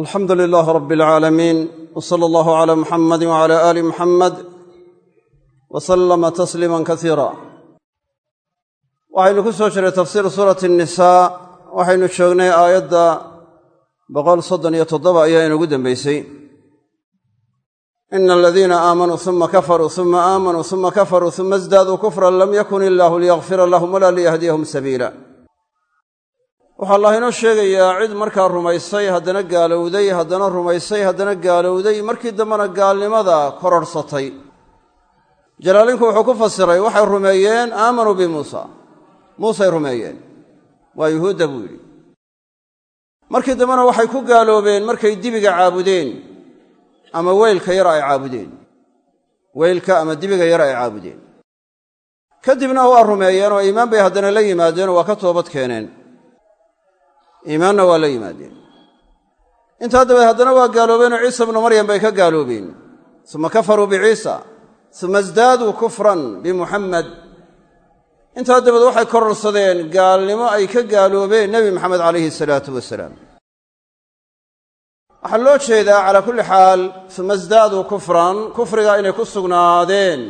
alxamdu lilaah rab alcaalamiin sala allahu cala muxamadi wcala aali muxamed wa sallama tasliiman kasiira waxaynu ku soo jiray tafsiir suurati annisaa waxaynu joognay aayadda boqol soddon iyo toddoba ayaa inugu dembaysay ina aladiina aamanuu suma kafaruu suma aamanuu suma kafaruu suma isdaaduu kufran lam yakun ilaahu liyakfira lahum walaa liyahdiyahum sabiila waxaa allah inoo sheegayaa cid markaa rumaysay haddana gaalowday haddana rumaysay haddana gaalowday markii dambena gaalnimada kororhsatay jalaalinku wuxuu ku fasiray waxay rumeeyeen aamanuu bimuusa muusay rumeeyeen. Waa yuhuudda buu yidhi. Markii dambena waxay ku gaaloobeen markay dibiga caabudeen ama weylka yar ay caabudeen. Weylka ama dibiga yar ay caabudeen. Kadibna waa rumeeyeen oo iimaan bay haddana la yimaadeen waa ka toobad keeneen iimaanna waa la yimaadeen. Intaa dabeed haddana waa gaaloobeenoo ciisa bnu maryam bay ka gaaloobeen. Suma kafaruu biciisa suma isdaaduu kufran bimuxammed intaa dabeed waxay kororsadeen gaalnimo ay ka gaaloobeen nebi maxamed calayhi salaatu wasalaam. Waxaa loo jeedaa calaa kulli xaal suma isdaaduu kufran kufriga inay ku sugnaadeen.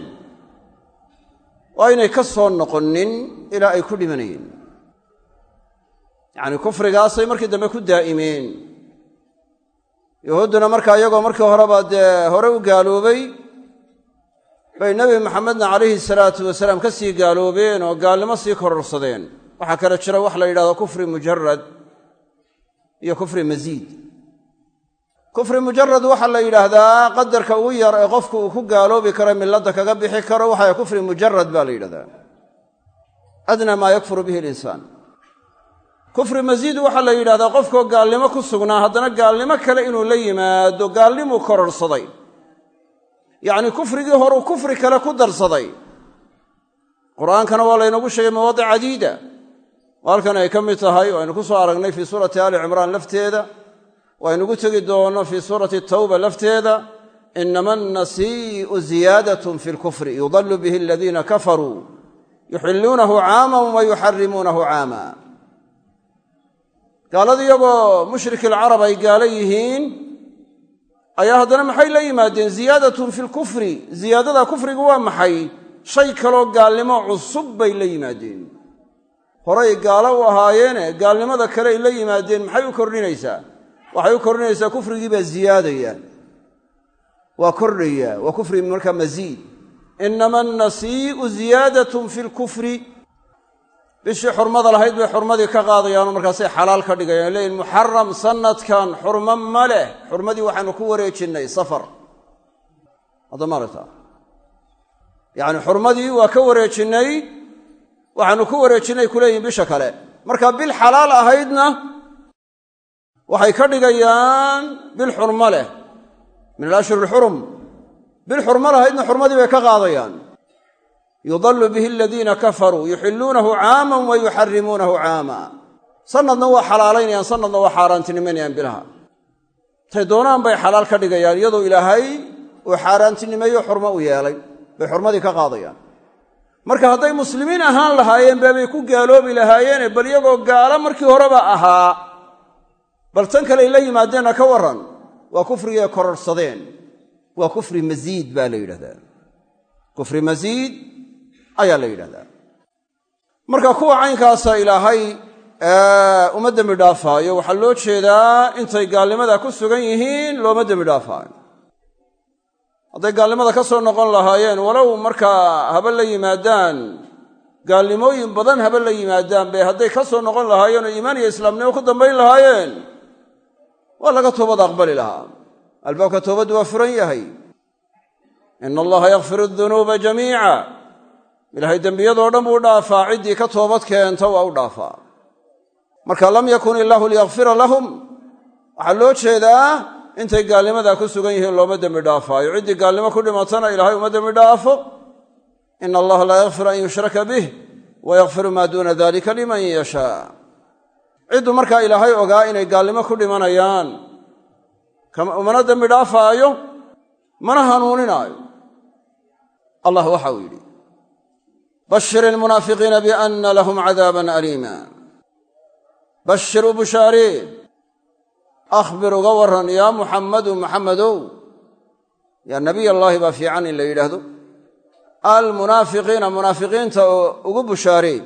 Oo aynay ka soo noqonin ilaa ay ku dhimanayeen yacni kufrigaasay markii dambe ku daa'imeen. Yuhuudduna markaa iyagoo markii horeba dee hore u gaaloobay bay nebi maxamedna calayhi salaatu wasalaam ka sii gaaloobeen oo gaalnimo sii kororsadeen. Waxaa kale jira wax la yidhahdo kufri mujarad iyo kufri masiid kufri mujarad waxaa la yidhaahdaa qadarka ugu yar ee qofku uu ku gaaloobi karo milladda kaga bixi karo waxa kufri mujarad baa la yidhahdaa. Adnaa maa yakfuru bihi alinsaan kufri masiid waxaa la yidhahdaa qofkoo gaalnimo ku sugnaa haddana gaalnimo kale inuu la yimaado gaalnimuu kororsaday. Yacnii kufrigii horuu kufri kale ku darsaday. Qur'aankana waa laynoogu sheegay mawaadic cadiida. Oo halkan ay ka mid tahay oo aynu ku soo aragnay fii suurati aali cimraan lafteeda oo aynugu tegi doonno fii suurati tawba lafteeda inama annasii'u ziyaadatun fi lkufri yudallu bihi aladiina kafaruu yuxilluunahu caaman wa yuxarimuunahu caama gaalada iyagoo mushrikilcarab ay gaalo yihiin ayaa haddana maxay la yimaadeen? Ziyaadatun fi lkufri ziyaadada kufrigu waa maxay? Shay kaloo gaalnimo cusub bay la yimaadeen. Horay gaalo u ahaayeene gaalnimada kale ay la yimaadeen maxay u kordhinaysaa waxay u kordhinaysaa kufrigii baa ziyaadaya. Waa kordhaya. Waa kufri markaa masiid inama annasii'u ziyaadatun fi lkufri bishii xurmada lahayd bay xurmadii ka qaadayaanoo markaasay xalaal ka dhigayaan leeyiin muxaram sanadkan xurmo ma leh. Xurmadii waxaanu ku wareejinnay safar. Yacni xurmadii waa ka wareejinnay waxaanu ku wareejinnay kuleeyihin bisha kale. Marka bil xalaal ahaydna waxay ka dhigayaan bil xurmo leh. Min alashhur alxurum bil xurmo lahaydna xurmadii bay ka qaadayaan yudallu bihi aladiina kafaruu yuxilluunahu caaman wa yuxarimuunahu caama. Sanadna waa xalaalaynayaan sanadna waa xaaraantinimaynayaan bilaha tay doonaan bay xalaal ka dhigayaan iyadoo ilaahay uu xaaraantinimeeyo xurmo u yeelay bay xurmadii ka qaadayaan. Marka hadday muslimiin ahaan lahaayeen beebay ku gaaloobi lahaayeene bal iyagoo gaalo markii horeba ahaa. Bal tan kale ay la yimaadeenna ka warran waa kufrigay kororsadeen. Waa kufri masiid baa la yidhahdaa ayaa la yidhahdaa. Marka kuwa caynkaasa ilaahay uma dembi dhaafaayo. Waxaa loo jeedaa intay gaalnimada ku sugan yihiin looma dembi dhaafaayo. Hadday gaalnimada ka soo noqon lahaayeen walow markaa haba la yimaadaan gaalnimooyin badan haba la yimaadaan be hadday ka soo noqon lahaayeen oo iimaan iyo islaamnimo ku dambayn lahaayeen waa laga toobad aqbali lahaa. Albaabka toobaddu waa furan yahay. Ina allaha yakfiru dunuuba jamiica ilaahay dembiyadoo dhan buu dhaafaa ciddii ka toobad keenta waa u dhaafaa. Marka lam yakun illaahu liyakfira lahum waxaa loo jeedaa intay gaalnimadaa ku sugan yihiin looma dembi dhaafaayo. Ciddii gaalnimo ku dhimatana ilaahay uma dembi dhaafo. Ina allaha laa yakfir an yushraka bih wa yakfiru maa duuna dalika liman yashaa ciddu markaa ilaahay ogaa inay gaalnimo ku dhimanayaan umana dembi dhaafaayo mana hanuuninaayo. Allah waxa uu yidhi bashir ilmunaafiqiina bianna lahum cadaaban aliima bashir u bushaaree akhbir uga warran yaa muxammadu muxammadow yaa nabiy allaahi baa fiican in la yidhaahdo almunaafiqiina munaafiqiinta oo ugu bushaarey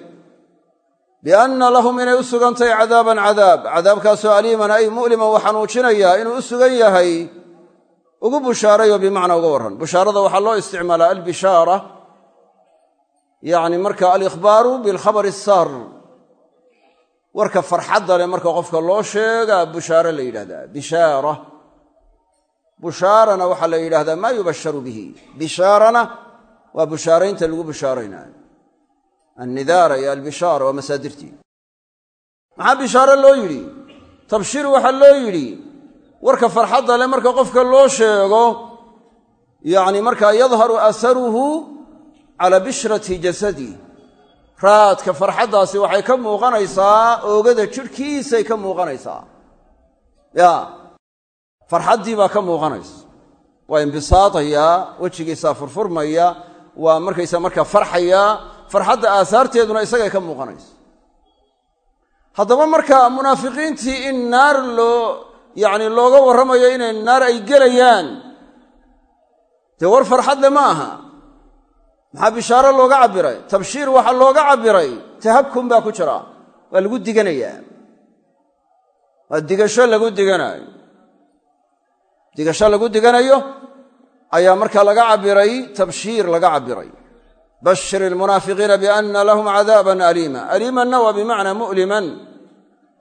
bianna lahum inay u sugantahay cadaaban cadaab cadaabkaasoo aliiman ay mu'liman wa xanuujinayaa inuu u sugan yahay ugu bushaarayoo bimacnaa uga warran bushaarada waxaa loo isticmaalaa albishaara yacni marka alikhbaaru bilkhabari asar warka farxadda leh marka qofka loo sheegaa bushaare la yidhahdaa. Bishaara. Bushaarana waxaa la yidhahdaa maa yubasharu bihi. Bishaarana waa bushaaraynta lagu bushaaraynaayo annidaara iyo albishaara waa masaadirtii. Maxaa bishaare loo yidhi? Tabshiir waxaa loo yidhi. Warka farxadda leh marka qofka loo sheego yacni markaa yadharu asaruhu calaa bishrati jasadi. Raadka farxaddaasi waxay ka muuqanaysaa oogada jidhkiisay ka muuqanaysaa. Ya farxaddii baa ka muuqanaysa. Waa imbisaadayaa wejigiisaa furfurmaya waa markaysa markaa farxayaa farxadda aasaarteeduna isagay ka muuqanaysa. Haddaba marka munaafiqiintii in naar loo yacni looga warramayo inay naar ay gelayaan dee war farxadle ma aha maxaa bishaaro looga cabbiray? Tabshiir waxaa looga cabbiray. Tahabkum baa ku jira. Waa lagu diganayaa. Waa digasho lagu diganayo. Digasho lagu diganayo ayaa markaa laga cabbiray tabshiir laga cabbiray. Bashir ilmunaafiqiina bianna lahum cadaaban aliima. Aliimanna waa bimacnaa mu'liman.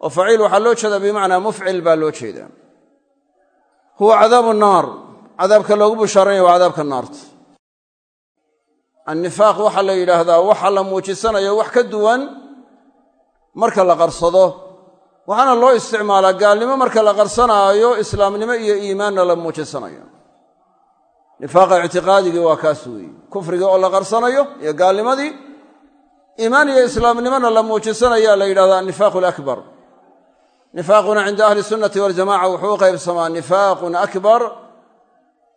Oo faciil waxaa loo jeedaa bimacnaa mufcil baa loo jeedaa. Huwa cadaabu naar. Cadaabka loogu bushaaranaya waa cadaabka naarta annifaaq waxaa la yidhaahdaa waxa la muujisanayo wax ka duwan marka la qarsado. Waxaana loo isticmaalaa gaalnimo marka la qarsanaayo islaamnimo iyo iimaanna la muujisanayo. Nifaaqa ictiqaadigii waa kaas weeye. Kufrigii oo la qarsanayo iyo gaalnimadii iimaan iyo islaamnimona la muujisanayaa la yidhahdaa annifaaqu alakbar nifaaquna cinda ahli sunnati waljamaca wuxuu u qaybsamaa nifaaqun akbar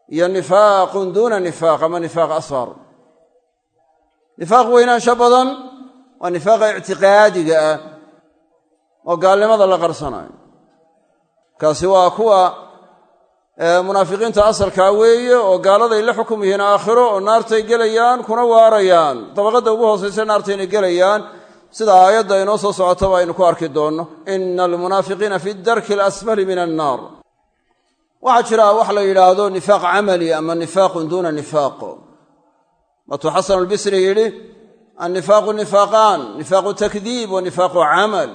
iyo nifaaqun duuna nifaaq ama nifaaq nifaaq weynaansho badan waa nifaaqa ictiqaadiga ah oo gaalnimada la qarsanayo. Kaasi waa kuwa munaafiqiinta asalkaa weeye oo gaaladay la xukum yihiin aakhiro oo naartay gelayaan kuna waarayaan. Dabaqadda ugu hoosaysa naartayna gelayaan. Sida aayadda inoo soo socotaba aynu ku arki doonno. Ina almunaafiqiina fi darki alasfali min annaar. Waxaa jira wax la yidhaahdo nifaaq camali ama nifaaqun duuna nifaaq waatuu xasan albisri yidhi annifaaqu nifaaqaan nifaaqu takdiib wa nifaaqu camal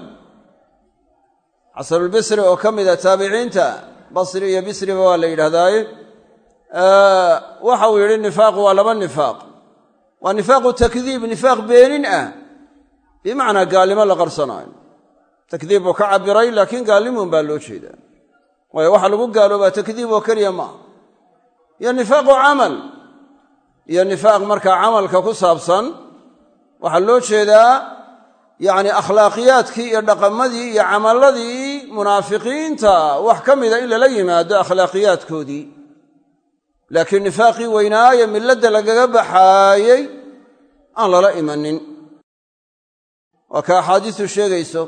xasanulbisri oo ka mida taabiciinta basri iyo bisriba waa la yidhahdaaye waxa uu yidhi nifaaqu waa laba nifaaq waa nifaaqu takdiib nifaaq beenin ah. Bimacnaa gaalnimo la qarsanaayo takdiib buu ka cabiray laakiin gaalnimun baa loo jeedaa. Waayo waxa lagu gaaloobaa takdiib oo keliya maaha iyo nifaaq markaa camalka ku saabsan waxaa loo jeedaa yacni akhlaaqiyaadkii iyo dhaqamadii iyo camalladii munaafiqiinta wax ka mida in lala yimaado akhlaaqiyaadkoodii. Laakiin nifaaqii weynaaye milladda lagaga baxaayey aan lala imanin. Waa ka axaadiistu sheegayso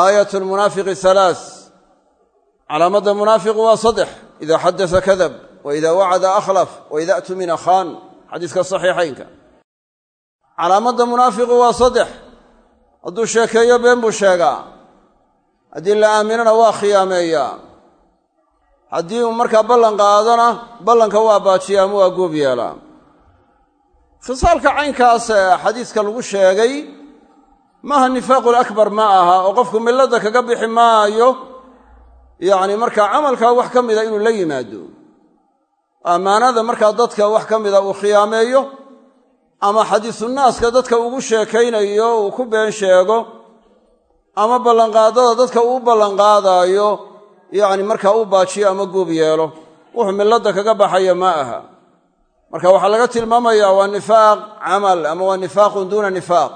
aayat lmunaafiqi halaas calaamadda munaafiqu waa saddex idaa xadasa kadab wa idaa wacada akhlaf wa ida tumina khaan xadiiska saxiixaynka calaamadda munaafiqu waa saddex hadduu sheekeeyo been buu sheegaa haddii la aaminana waa khiyaameeyaa haddii uu markaa ballan qaadona ballanka waa baajiya ama waa goob yeelaa khisaalka caynkaas ee xadiiska lagu sheegay maaha nifaaqul akbar ma aha oo qofku milladda kaga bixi maayo yacni markaa camalkaa wax ka mida inuu la yimaado ammaanada markaa dadka wax ka mida uu khiyaameeyo ama xadiisunaaska dadka ugu sheekaynayo uu ku been sheego ama ballanqaadada dadka uu ballanqaadaayo yacni markaa u baajiyo ama goob yeelo wuxuu milladda kaga baxaya ma aha. Marka waxaa laga tilmaamayaa waa nifaaq camal ama waa nifaaqun duuna nifaaq.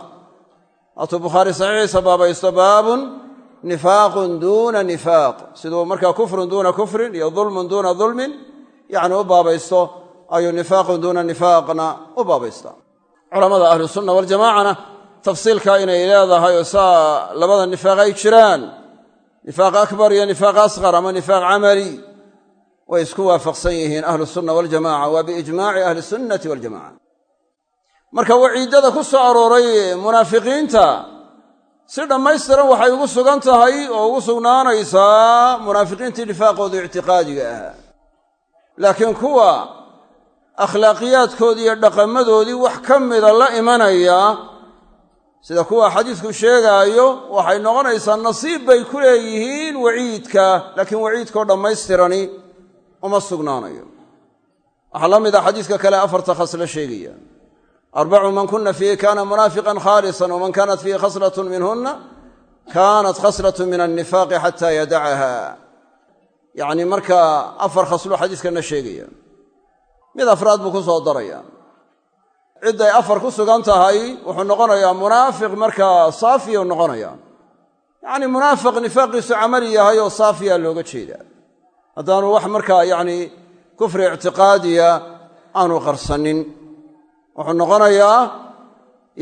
Waatuu bukhaari saxiixiisa baabaysto baabun nifaaqun duuna nifaaq. Siduu markaa kufrun duuna kufrin iyo dulmun duuna dulmin yacni u baabaysto ayuu nifaaqun duuna nifaaqna u baabaysta. Culamada ahlusunna waljamaacana tafsiilka inay leedahay oo saa labada nifaaq ay jiraan nifaaq akbar iyo nifaaq asqar ama nifaaq camali way isku waafaqsan yihiin ahlu sunna waljamaca waa biijmaaci ahli sunnati waljamaca marka waciiddada ku soo arooray munaafiqiinta si dhammaystiran waxay ugu sugan tahay oo ugu sugnaanaysaa munaafiqiintii nifaaqooda ictiqaadiga ahaa laakiin kuwa akhlaaqiyaadkoodii iyo dhaqamadoodii wax ka mida la imanaya sida kuwa xadiidku sheegaayo waxay noqonaysaa nasiib bay ku leeyihiin waciidka laakiin waciidkao dhammaystirani uma sugnaanayo. Waxaa la mid a xadiiska kale afarta khaslo sheegaya. Arbacu man kuna fiihi kana munaafiqan khaalisan waman kanat fiihi khaslatun minhuna kanat khaslatun min annifaaqi xata yadacaha yacni markaa afar khaslo xadiiskana sheegaya. Mid afraad buu ku soo daraya. Cidday afar ku sugan tahay wuxuu noqonayaa munaafiq markaa saafiya u noqonaya yacni munaafiq nifaaqiisu camali yahay oo saafiya looga jeedaa. Haddaanu wax markaa yacni kufri ictiqaadiya aanu qarsanin. Wuxuu noqonayaa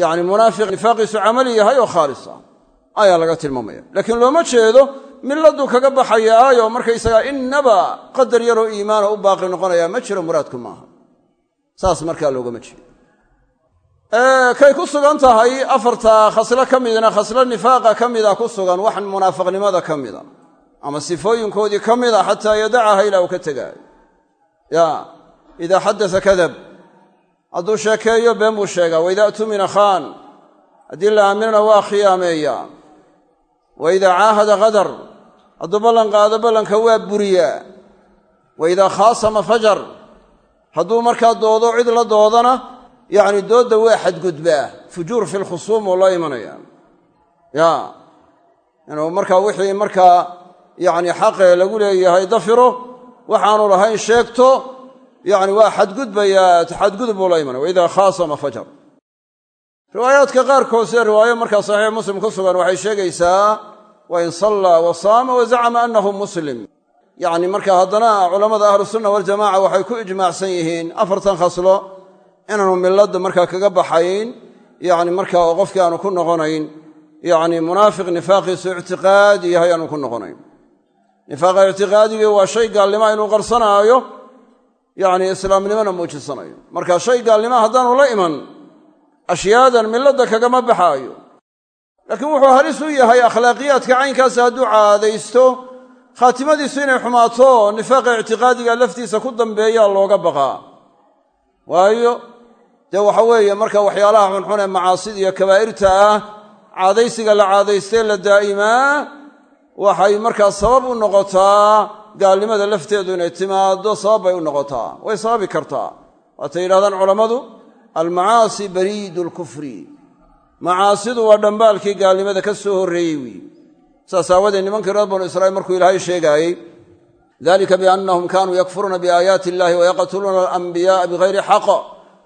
yacni munaafiq nifaaqiisu camali yahay oo khaalisa. Ayaa laga tilmaamaya. Laakiin looma jeedo milladuu kaga baxayaayo markaysagaa innaba qadar yaroo iimaana u baaqi noqonaya ma jiro muraadku maaha. Saas markaa loogama jeedo kay ku sugan tahay afarta khaslo ka midna khaslo nifaaqa ka mida ku sugan wax munaafiqnimada ka mida. Ama sifooyinkoodii ka mida xataa yadacaha ilaa uu ka tegaayo. Ya idaa xadasa kadab. Hadduu sheekeeyo been buu sheegaa. Waida tumina khaan. Haddii la aaminana waa khiyaameeyaa. Wa idaa caahada qadar hadduu ballan qaado ballanka waa buriyaa. Wa idaa khaasama fajar hadduu markaa doodo cid la doodana yacni doodda waa xadgudbaa. Fujuur fi lkhusuum oo loo imanaya. Ya inuu markaa wixii markaa yacni xaqee lagu leeyahay dafiro waxaanu lahayn sheegto yacni waa xadgudbayaa xadgudub buu la imanaya. Wa khaasama fajar. Riwaayaadka qaarkood sida riwaayo markaa saxiix muslim ku sugan waxay sheegaysaa wa in sallaa wa saama wa zacama annahu muslim. Yacni marka haddana culammada ahlusunna waljamaca waxay ku ijmaacsan yihiin afartan khaslo inaanu milladda markaa kaga baxayn yacni markaa oo qofkii aanu ku noqonayn. Yacni munaafiq nifaaqiisu ictiqaadi yahay aanu ku noqonayn. Nifaaqa ictiqaadigii waa shay gaalnima inuu qarsanaayo yacni islaamnimona muujisanayo. Marka shay gaalnima haddaanu la iman ashyaadan milladda kagama baxaayo laakiin wuxuu halis u yahay akhlaaqiyaadka caynkaasi hadduu caadaysto khaatimadiisu inay xumaato nifaaqa ictiqaadiga laftiisa ku dambeeyaa looga baqaa. Waayo dee waxa weeye marka waxyaalaha xunxun ee macaasida iyo kabaa'irta ah caadaysiga la caadaystee la daa'imaa waxay markaa sabab u noqotaa gaalnimada lafteedu inay timaaddo sabab bay u noqotaa. Way sababi kartaa. Waatay yidhahdaan culammadu almacaasi bariidu lkufri macaasidu waa dhambaalkii gaalnimada ka soo horreeyey wiy saas nimankii reer banu israiil markuu ilaahay sheegaayey dalika biannahum kaanuu yakfuruuna biaayaati illahi wayaqtuluuna alanbiya'a bigayri xaq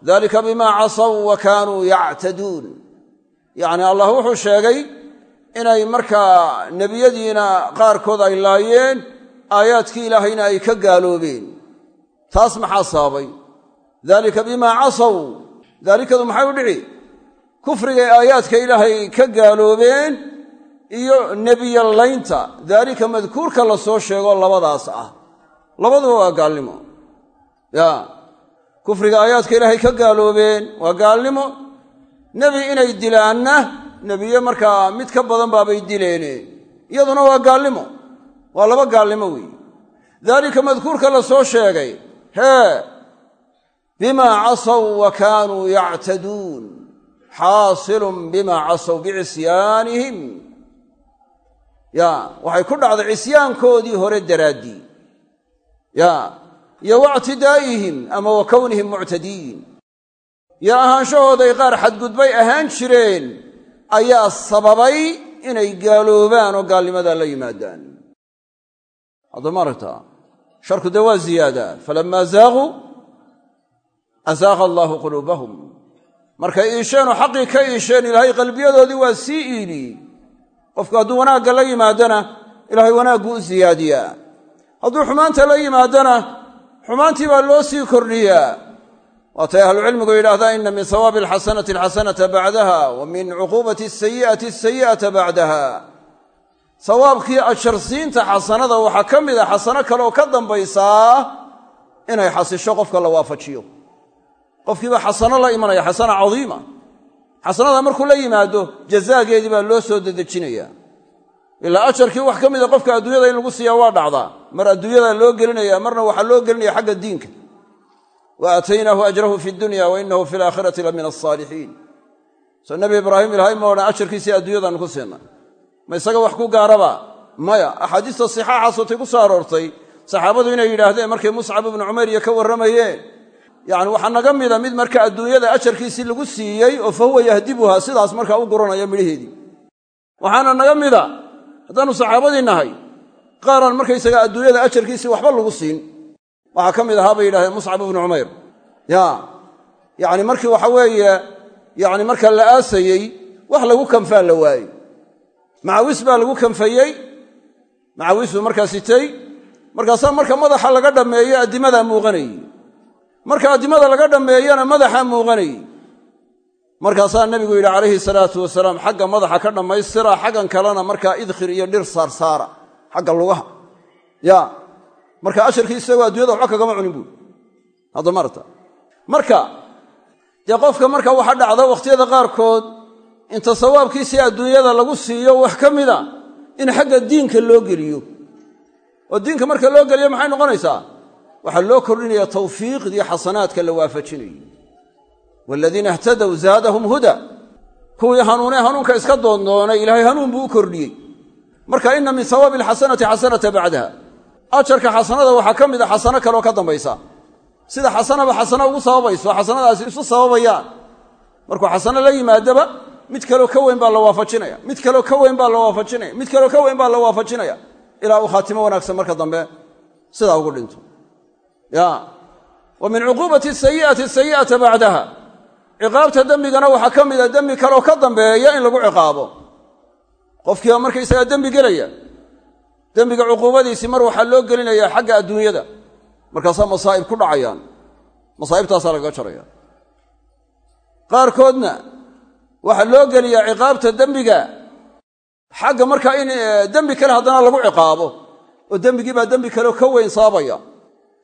dalika bima casaw wa kaanuu yactaduun. Yacni allah wuxuu sheegay inay markaa nebiyadiina qaarkood ay laayeen aayaadkii ilaahayna ay ka gaaloobeen. Taas maxaa sababay? Dalika bimaa casaw. Daalikadu maxay u dhici kufrigay aayaadka ilaahay ka gaaloobeen iyo nebiyallaynta daalika madkuurka la soo sheego labadaas ah. Labaduba waa gaalnimo. Ya kufriga aayaadka ilaahay ka gaaloobeen waa gaalnimo. Nebi inay dilaanna nebiye markaa mid ka badan baabay dileene. Iyaduna waa gaalnimo. Waa laba gaalnimo weeye. Daalika madkuurka la soo sheegay hee bimaa casaw wa kaanuu yactaduun xaasilun bimaa casaw bicisyaanihim ya waxay ku dhacday cisyaankoodii hore daraaddii ya iyo wactidaa'ihim ama wa kownihim muctadiyin yo ahaanshahooday qaar xadgudbay ahaan jireen ayaa sababay inay gaaloobaan oo gaalnimadaa la yimaadaan. Haddama aragtaa sharku dee waa ziyaadaa. Falammaa zaaquu azaaqa allaahu quluubahum markay iisheenoo xaqii ka iisheen ilaahay qalbiyadoodii waa sii iiliyey qofku hadduu wanaagga la yimaadana ilaahay wanaaggu u siyaadiyaa hadduu xumaanta la yimaadana xumaantii baa loo sii kordhiyaa waatay ahlucilmigu yidhaahdaa ina min hawaabi alxasanati alxasanata bacdaha wa min cuquubati asayi'ati asayi'ata bacdaha. Sawaabkii ajarsiinta xasanada waxaa ka mid a xasano kaleoo ka dambaysaa inay xasisho qofka la waafajiyo qofkiiba xasano la imanaya xasana cadiima. Xasanada markuu la yimaado jazaageedii baa loo soo dedejinayaa ilaa ajarkii wax ka mida qofka adduunyada in lagu siiyaa waa dhacdaa. Mar adduunyada loo gelinaya marna waxaa loo gelinaya xagga diinka. Wa aataynaahu ajrahu fi dunya wa inahu fi laakhirati la min alsaalixiin soo nabi ibraahim ilaahay ma odhan ajarkiisii adduunyadaanu ku siinna ma isaga wax ku gaaraba? Maya axaadiista sixaaxaasotay ku soo aroortay saxaabadu inay yidhaahdeen markay muscab ibnu cumayr iyo ka warramayeen yacni waxaa naga mida mid marka adduunyada ajarkiisii lagu siiyey oo fa huwa yahdibuha sidaas markaa u guranaya midhaheedii waxaana naga mida haddaannu saxaabadii nahay qaaraan markaysaga adduunyada ajarkiisii waxba lagu siin. Waxaa ka mid ahaa bay yidhahdeen muscab ibnu cumayr. Ya yacni markii waxa weeye yacni marka la aasayey wax lagu kanfaa la waayey. Macawis baa lagu kanfayey macawisuu markaa sitay markaasaa marka madaxa laga dhammeeyo addimadaa muuqanayey marka addimada laga dhammeeyana madaxaa muuqanayey markaasaa nebigu yidhi calayhi salaatu wasalaam xagga madaxa ka dhammaystira xaggan kalena markaa idkhir iyo dhir saarsaara xagga lugaha. Ya marka asharkii isagoo addunyada waxba kagama cunin buui hadda marta marka dee qofka marka waxa dhacda wakhtiyada qaarkood inta sawaabkiisii adduunyada lagu siiyo wax ka mida in xagga diinka loo geliyo. Oo diinka marka loo geliyo maxay noqonaysaa waxaa loo kordhinaya tawfiiqdii xasanaadka la waafajinayo waaladiina ihtadow zaadahum huda. Kuwii hanuunee hanuunka iska doondoonay ilaahay hanuun buu u kordhiyey marka ina min sawaabi alxasanati xasanata bacdaha. Ajarka xasanada waxaa ka mid a xasano kaleoo ka dambaysa. Sida xasanaba xasano ugu sababayso xasanadaasi isu sababayaan. Markuu xasano la yimaadaba mid kaleo ka weyn baa la waafajinaya. Mid kaleo ka weyn baa la waafajinaya. Mid kaleo ka weyn baa la waafajinaya. Ilaa uu khaatimo wanaagsan marka dambe sidaa ugu dhinto wa min cuquubati sayi'ati sayi'ata bacdaha ciqaabta dembigana waxaa ka mid a dembi kaleoo ka dambeeya in lagu ciqaabo. Qofkiiba markaysagaa dembi gelaya. Dembiga cuquubadiisii mar waxaa loo gelinayaa xagga adduunyada. Markaasaa masaa'ib ku dhacayaan. Masaa'ibtaasaa lagaga jaraya. Qaarkoodna waxaa loo geliyaa ciqaabta dembiga xagga markaa in dembi kale haddana lagu ciqaabo. Oo dembigii baa dembi kaleo ka weyn sababaya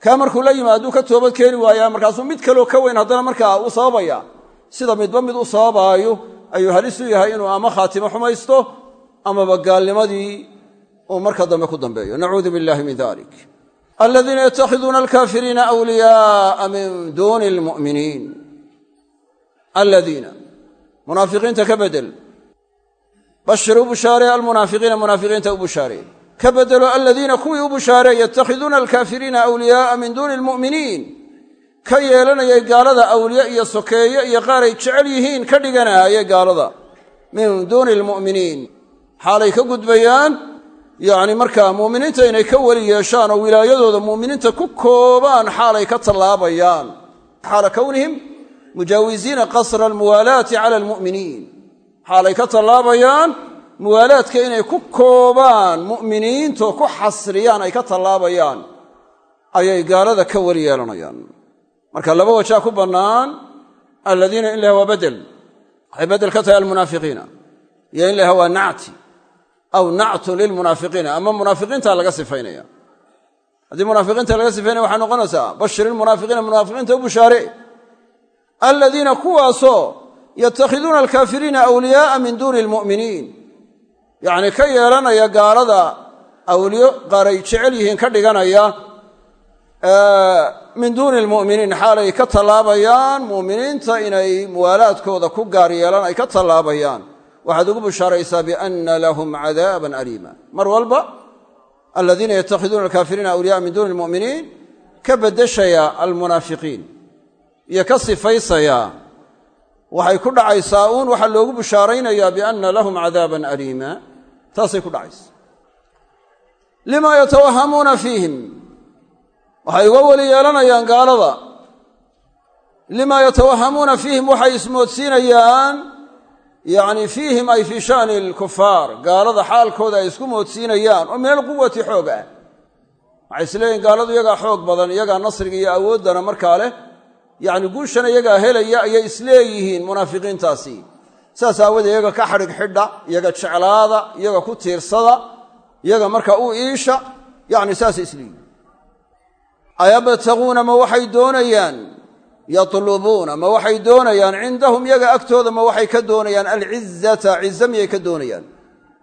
kaa markuu la yimi hadduu ka toobad keeni waayaa markaasuu mid kaleo ka weyn haddana markaa u sababaya sida midba mid u sababaayo ayuu halis u yahay inuu ama khaatimo xumaysto amaba gaalnimadii uu marka dambe ku dambeeyo. Nacuudu billahi min dalik aladiina yatakhiduuna alkaafiriina awliyaaa min duuni almu'miniin. Aladiina munaafiqiinta ka bedel. Bashir u bushaaree almunaafiqiina munaafiqiinta u bushaaree ka bedelo aladiina kuwii u bushaaree yatakhiduuna alkaafiriina awliyaaa min duuni almu'miniin. Ka yeelanayay gaalada awliye iyo sokeeye iyo qaaray jecel yihiin ka dhiganaaya gaalada min duuni almu'miniin. Xaalay ka gudbayaan yacni markaa muuminiinta inay ka weli yeeshaan oo wilaayadooda muuminiinta ku koobaan xaalay ka tallaabayaan. Xaala kownihim mujaawisiina qasra almuwaalaati cala almu'miniin. Xaalay ka tallaabayaan muwaalaadka inay ku koobaan mu'miniinto ku xasriyaan ay ka tallaabayaan ayay gaalada ka weli yeelanayaan marka laba wajaa ku bannaan aladiina in laha waa bedel. Waxay bedel ka tahay almunaafiqiina. Iyo in laha waa nacti aw nactun lilmunaafiqiina. Ama munaafiqiinta laga sifaynaya. Haddii munaafiqiinta laga sifaynaya waxay noqonaysaa bashir ilmunaafiqiina munaafiqiinta u bushaare. Aladiina kuwaasoo yatakhiduuna alkaafiriina awliyaaa min duuni almu'miniin yacni ka yeelanaya gaalada awliyo qaaray jecel yihiin ka dhiganaya min duuni almu'miniin xaalay ka tallaabayaan mu'miniinta inay muwaalaadkooda ku gaar yeelaan ay ka tallaabayaan. Waxaad ugu bushaaraysaa bianna lahum cadaaban aliima. Mar walba aladiina yatakhiduuna alkaafiriina awliya'a min duuni almu'miniin ka beddeshaya almunaafiqiin iyo ka sifaysaya waxay ku dhacaysaa uun. Waxaa loogu bushaaraynayaa bianna lahum cadaaban aliima taasay ku dhacaysa. Lima yatawahamuuna fiihim? Waxay uga weli yeelanayaan gaalada. Lima yatawahamuuna fiihim? Waxay ismoodsiinayaan yacni fiihim ay fii sha'ni alkufaar gaalada xaalkooda ay isku moodsiinayaan oo min alquwati xoog ah. Waxay isleeyihin gaaladu iyagaa xoog badan iyagaa nasriga iyo awooddana markaa leh yacni guushana iyagaa helaya ayay isleeyihiin munaafiqiintaasi saas aawadee iyaga ka xadhig xidha iyaga jeclaada iyaga ku tiirsada iyaga marka u iisha yacni saasay isleeyihin ayabtaguuna ma waxay doonayaan? Yatlubuuna ma waxay doonayaan? Cindahum iyaga agtooda ma waxay ka doonayaan? Alcizata cize miyay ka doonayaan?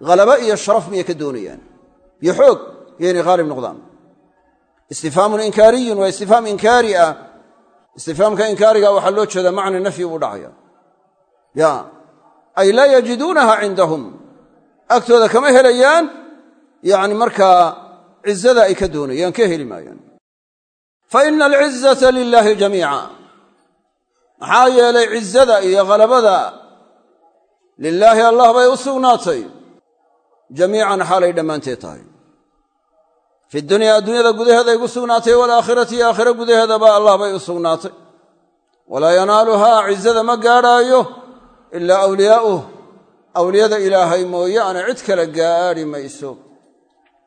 Halaba iyo sharaf miyay ka doonayaan? Iyo xoog iyoynay haalib noqdaan. Istifhaamun inkaariyun waa istifhaam inkaari ah. Istifhaamka inkaariga waxaa loo jeedaa macna nafyi buu dhacaya. Ya ay laa yajiduunaha cindahum. Agtooda kama helayaan yacni markaa cizada ay ka doonayaan ka heli maayaan. Fa ina alcizata lilaahi jamiica. Maxaa yeelay cizada iyo khalabada lilaahi allah bay u sugnaatay. Jamiican xaalay dhammaanteed tahay. Fi dunyaa adduunyada gudaheeday gu sugnaatay walaakhirati iyo aakhiro gudaheedaba allah bay u sugnaatay. Walaa yanaaluhaa cizada ma gaadhaayo ilaa awliyaa'uh. Awliyada ilaahay mooyaane cid kale gaadhi mayso.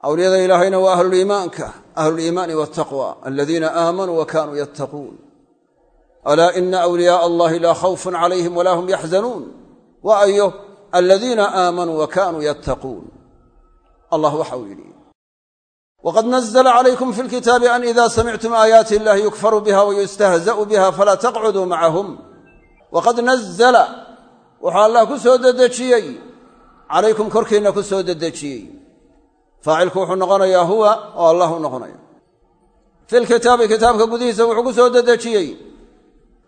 Awliyada ilaahayna waa ahluliimaanka ahluliimaani waltaqwa aladiina aamanuu wa kaanuu yattaquun. Alaa ina awliyaaa allahi laa khawfun calayhim walaa hum yaxzanuun wa ayo aladiina aamanuu wa kaanuu yattaquun. Allah waxa uu yidhi wqad nazla calaykum fi lkitaabi an ida samictum aayaati illahi yukfaru biha wayustahza'u biha falaa taqcuduu macahum waqad nazla wuxuu allah ku soo dedejiyey. Calaykum korkiinna ku soo dedejiyey. Faacilku wuxuu noqonayaa huwa oo allah u noqonaya fi lkitaabi kitaabka gudihiisa wuxuu ku soo dedejiyey.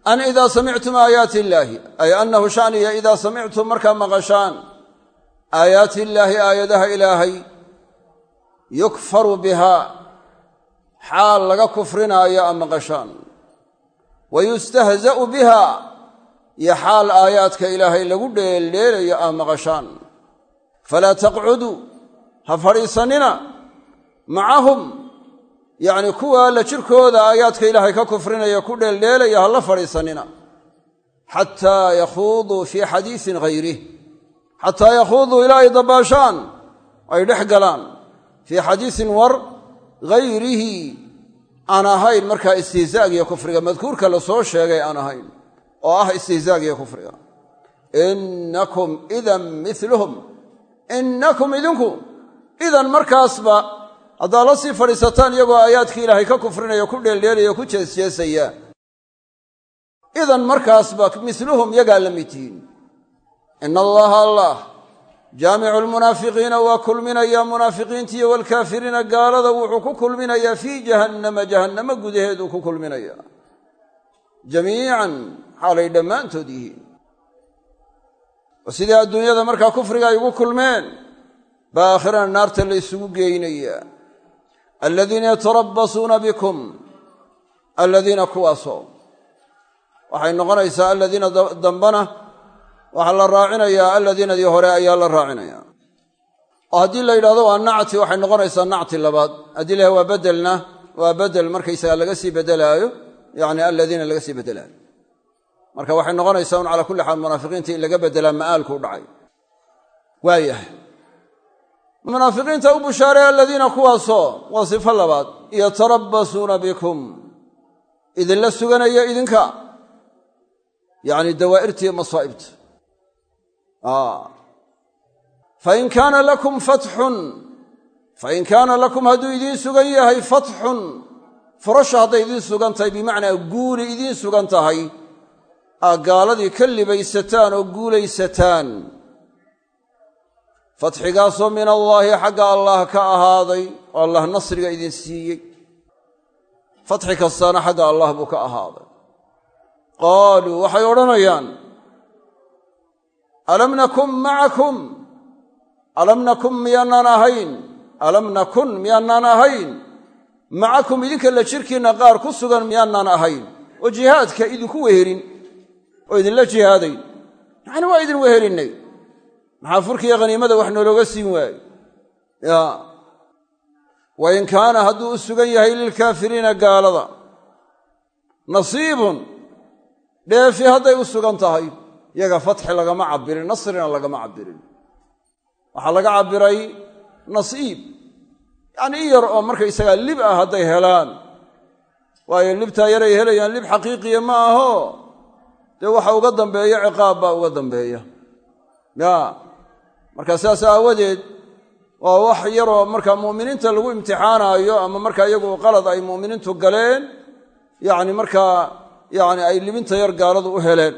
An idaa samictum aayaati illaahi ay annahu shaniya idaa samictum markaa maqashaan. Aayaati illaahi aayadaha ilaahay. Yukfaru bihaa xaal laga kufrinaayo a maqashaan. Wa yustahza'u biha iyo xaal aayaadka ilaahay lagu dheeldheelayo aa maqashaan. Falaa taqcuduu ha fadhiisannina macahum. Yacni kuwa la jirkooda aayaadka ilaahay ka kufrinaya ku dheeldheelaya ha la fadhiisannina xataa yakhuuduu fii xadiisin hayrih xataa yakhuuduu ilaa ay dabaashaan ay dhex galaan. Fii xadiisin war hayrihi aan ahayn markaa istihzaagiyo kufriga. Madkuurka la soo sheegay aan ahayn oo ah istihzaagiyo kufriga innakum idan miluhum innakum idinku idan markaasba haddaad la sii fadhiisataan iyagoo aayaadkii ilaahay ka kufrinaya ku dheeldheelaya ku jeesjeesaya idan markaasba miluhum yagaa la mid tihiin ina allaha allah jaamicu lmunaafiqiina waa kulminayaa munaafiqiintiiyo walkaafiriina gaalada wuxuu ku kulminayaa fii jahannama jahannamo gudaheeduu ku kulminayaa. Jamiican xaalay dhammaantood yihiin? Oo adduunyada markaa kufriga ay ugu kulmeen baa aakhirana naarta la ysugu geynayaa aladiina yatarabbasuuna bikum aladiina kuwaasoo. Waxay noqonaysaa aladiina dambana waxaa la raacinayaa alladiinadii hore ayaa la raacinaya oo haddii la yidhahdo waa nacti waxay noqonaysaa nacti labaad. Haddii laha waa bedelna waa bedel markaysaga laga sii bedelaayo yani alladiina laga sii bedelaayo marka waxay noqonaysaa un calaa kulli xaal munaafiqiinta in laga bedelaa ma'aalku u dhacay. Waayahay munaafiqiinta u bushaareya aladiina kuwaasoo waa sifo labaad yatarabbasuuna bikum. Idinla suganaya idinka. Yacni dawaa'irtiiyo masaa'ibta. Fain kaana lakum fatxun fain kaana lakum hadduu idiin sugan yahay fatxun furasha hadday idiin sugan tahay bimacnaa guuli idiin sugan tahay aa gaaladii ka libaysataan oo guulaysataan. Fatxigaasoo min allaahi xagga allaah ka ahaaday oo allah nasriga idin siiyey. Fatxi kastaana xagga allah buu ka ahaaday. Qaaluu waxay odhanayaan alam nakun macakum? Alam nakun miyaanaan ahayn? Alam nakun miyaanaan ahayn? Macakum idinka la jirkiinna qaar ku sugan miyaanaan ahayn? Oo jihaadka idinku wehelin oo idinla jihaadayn yacni waa idin wehelinnay. Maxaa furkiiyo khaniimada wax noolooga siin waaye ya. Wa in kaana hadduu u sugan yahay lilkaafiriina gaalada. Nasiibun. Dheefi hadday u sugan tahay yaga fatxi lagama cabbirin nasrina lagama cabbirin. Waxaa laga cabbiray nasiib. Yacni in yar oo markaysagaa lib ah hadday helaan. Waayo libtaa yaray helayaan lib xaqiiqiya ma aho dee waxa uga dambeeya ciqaab baa uga dambeeya. Ya. Marka sidaas aawadeed waa wax yaroo markaa mu'miniinta lagu imtixaanaayo ama markaa iyagu qalad ay mu'miniintu galeen yacni markaa yacni ay libinta yar gaaladu u heleen.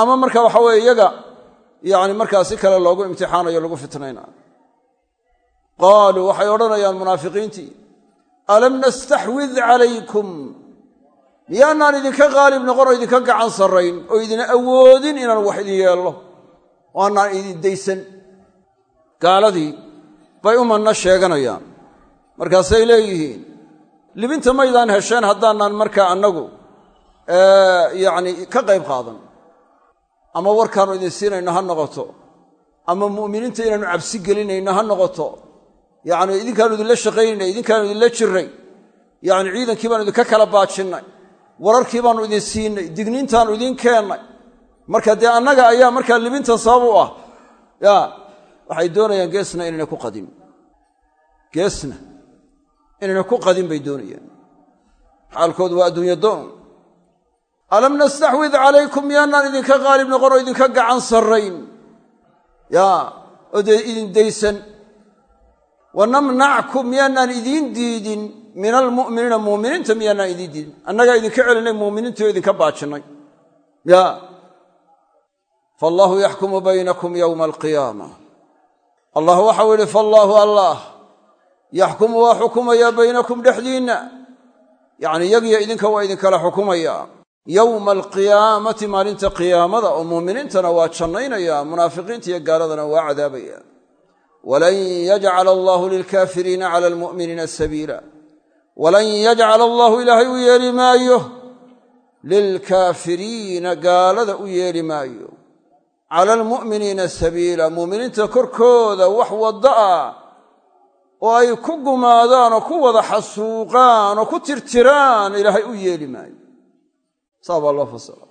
Ama marka waxa weeye iyaga yacni markaa si kale loogu imtixaanayo lagu fitnaynayo. Qaaluu waxay odhanayaan munaafiqiintii alam nastaxwid calaykum miyaanaan idinka qaalib noqon oo idinka gacan sarrayn oo idina awoodin inaan wax idin yeelno. Oo annaan idin daysan. Gaaladii bay u manno sheeganayaan. Markaasay leeyihiin libinta maydaan hesheen haddaanaan markaa annagu yacni ka qayb qaadan. Ama warkaannu idin siinayno ha noqoto. Ama mu'miniinta inaannu cabsi gelinayno ha noqoto. Yacni idinkaanu idinla shaqaynayna idinkaanu idinla jirray. Yacni ciidankii baanu idinka kala baajinnay wararkii baannu idin siinay digniintaannu idin keennay marka dee annaga ayaa markaa libinta sabab u ah. Ya waxay doonayaan geesna inayna ku qadin. Geesna inayna ku qadin bay doonayaan. Xaalkoodu waa adduunya doon. Alam nastaxwid calaykum miyaanaan idinka qaalib noqon oo idinka gacan sarrayn? Ya oo dee idin daysan. Wa namnackum miyaanaan idiin diidin min almu'miniina muuminiinta miyaanaan idiin diidin annagaa idinka celinay muuminiintii oo idinka baajinnay ya. Fallaahu yaxkumu baynakum yowma alqiyaama allah waxau yidhi faallaahu allah yaxkumu waa xukumayaa baynakum dhexdiinna. Yacni yagiyo idinka waa idinkala xukumayaa yowma alqiyaamati maalinta qiyaamada oo muuminiintana waa jannaynaya munaafiqiinta iyo gaaladana waa cadaabaya walan yajcala allahu lilkaafiriina cala almu'miniina sabiila walan yajcala allahu ilaahay u yeeli maayo lilkaafiriina gaalada u yeeli maayo. Cala almu'miniina sabiila muuminiinta korkooda wax waddo ah oo ay ku gumaadaan oo ku wada xasuuqaan oo ku tirtiraan ilaahay u yeeli maayo. Saa baa loo fasira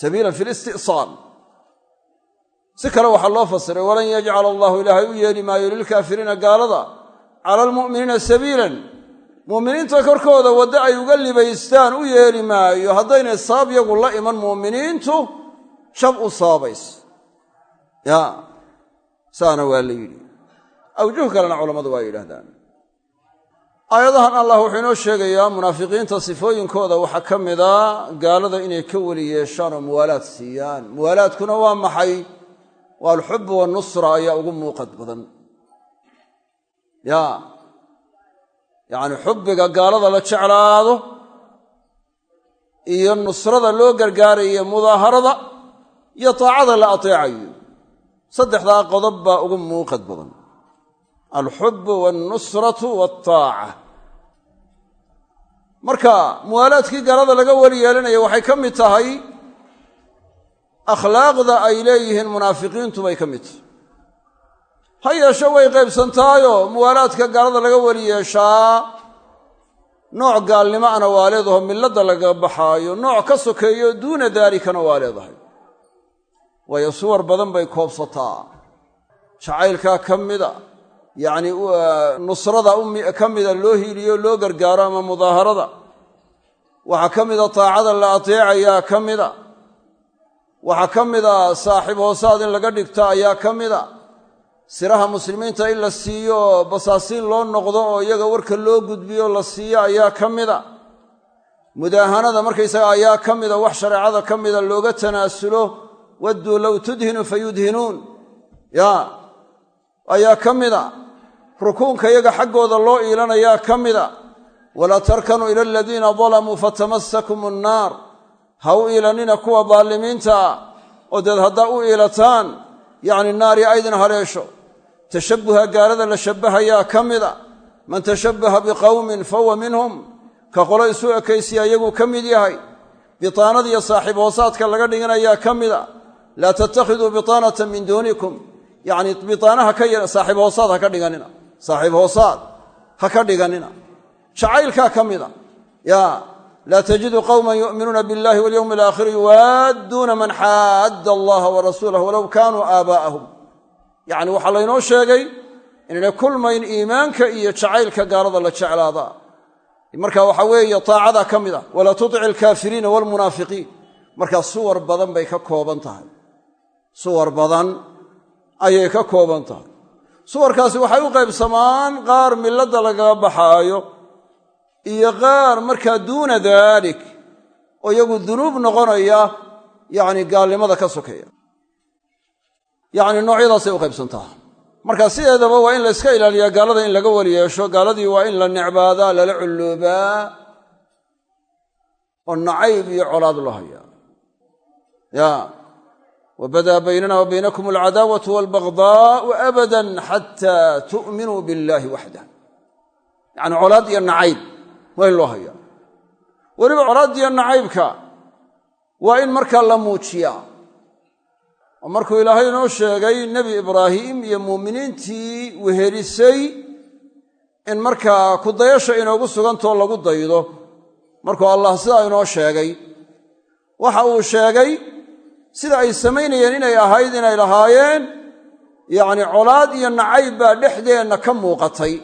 sabiilan fi listi'saal si kale waxaa loo fasiray walan yajcala allahu ilaahay u yeeli maayo lilkaafiriina gaalada. Cala almu'miniina sabiilan mu'miniinta korkooda waddo ay uga libaystaan u yeeli maayo haddaynay sabab yagu la iman mu'miniintu shab u sababays ya saana waa la yidhi. Awjuh kalena culammadu waa yidhaahdaan. Aayadahan allah wuxuu inoo sheegayaa munaafiqiinta sifooyinkooda waxaa ka mida gaalada inay ka weli yeeshaan oo muwaalaad siiyaan. Muwaalaadkuna waa maxay? Waa alxubu wannusra ayaa ugu muuqad badan. Ya yacni xubbiga gaalada la jeclaado iyo nusrada loo gargaarayo mudaaharada iyo taacada la ateecayo. Saddexdaa qodob baa ugu muuqad badan. Alxubu waalnusratu waaltaaca marka muwaalaadkii gaalada laga weli yeelanaya waxay ka mid tahay akhlaaqda ay leeyihiin munaafiqiintu bay ka mid tahay ha yeeshe way qaybsantaayoo muwaalaadka gaalada laga weli yeeshaa. Nooc gaalnimo ana waa leedaho milladda laga baxaayo nooc ka sokeeyo duuna daalikana waa leedahay. Waayo suwar badan bay koobsataa. Jacaylkaa ka mida yacni nusrada ka mida loo hiiliyo loo gargaaro ama mudaaharada waxaa ka mida taacada la ateecayaa ka mida. Waxaa ka mida saaxiib hoosaad in laga dhigto ayaa ka mida siraha muslimiinta in la siiyo basaasiin loo noqdo oo iyaga warka loo gudbiyo la siiyo ayaa ka mida. Mudaahanada markaysaga ayaa ka mida wax shareecada ka mida looga tanaasulo wadduu low tudhinu fayudhinuun ya ayaa ka mida. Rukuunka iyaga xaggooda loo iilanayaa ka mida. Walaa tarkanuu ila aladiina dalamuu fatamasakum annaar. Ha u iilanina kuwa daalimiinta ah oo deed haddaa u iilataan yacni naari aydin haleesho tashabbuha gaalada la shabbahayaa ka mida. Man tashabbaha biqowmin fahuwa minhum ka qolo isu ekaysiya iyaguu ka mid yahay. Bitaanada iyo saaxiib hoosaadka laga dhiganayaa ka mida. Laa tattakhiduu bitaanata min duunikum. Yacni bitaanaha ka saaxiib hoosaad ha ka dhiganina. Saaxiib hoosaad ha ka dhiganina. Jacaylkaa ka mida. Ya laa tajidu qowman yu'minuuna biاllahi walyowmi alaakhiri yuwaadduuna man xaadda allaha wa rasuulah walow kaanuu aabaa'ahum yacni waxaa laynoo sheegay inaynay kulmayn iimaanka iyo jacaylka gaalada la jeclaadaa marka waxa weeye taacadaa ka mid ah walaa tutic alkaafiriina waalmunaafiqiin markaa suwar badan bay ka kooban tahay. Suwar badan ayay ka kooban tahay. Suwarkaasi waxay u qaybsamaan qaar milladda lagaga baxaayo iyo qaar markaa duuna daalik oo iyagu dunuub noqonaya yacni gaalnimada ka sokeeya yacni noocyadaasay u qaybsantaa. Marka sideedaba waa in la yska ilaaliyaa gaalada in laga weli yeesho gaaladii waa in la necbaadaa lala culloobaa oo nacayb iyo colaad loo hayaa. Ya wabadaa baynana wa baynakum alcadaawatu walbagdaau abadan xataa tu'minuu billahi waxdah yacni colaad iyo nacayb waa in loo hayaa. Weliba colaaddiyo nacaybka waa in markaa la muujiyaa oo markuu ilaahay inoo sheegay nebi ibraahim iyo muuminiintii wehelisay in markaa kudayasha inoogu sugantoo lagu daydo. Markuu allah sidaa inoo sheegay. Waxa uu sheegay sida ay samaynayeen inay ahayd inay lahaayeen yacni colaad iyo nacayb baa dhexdeenna ka muuqatay.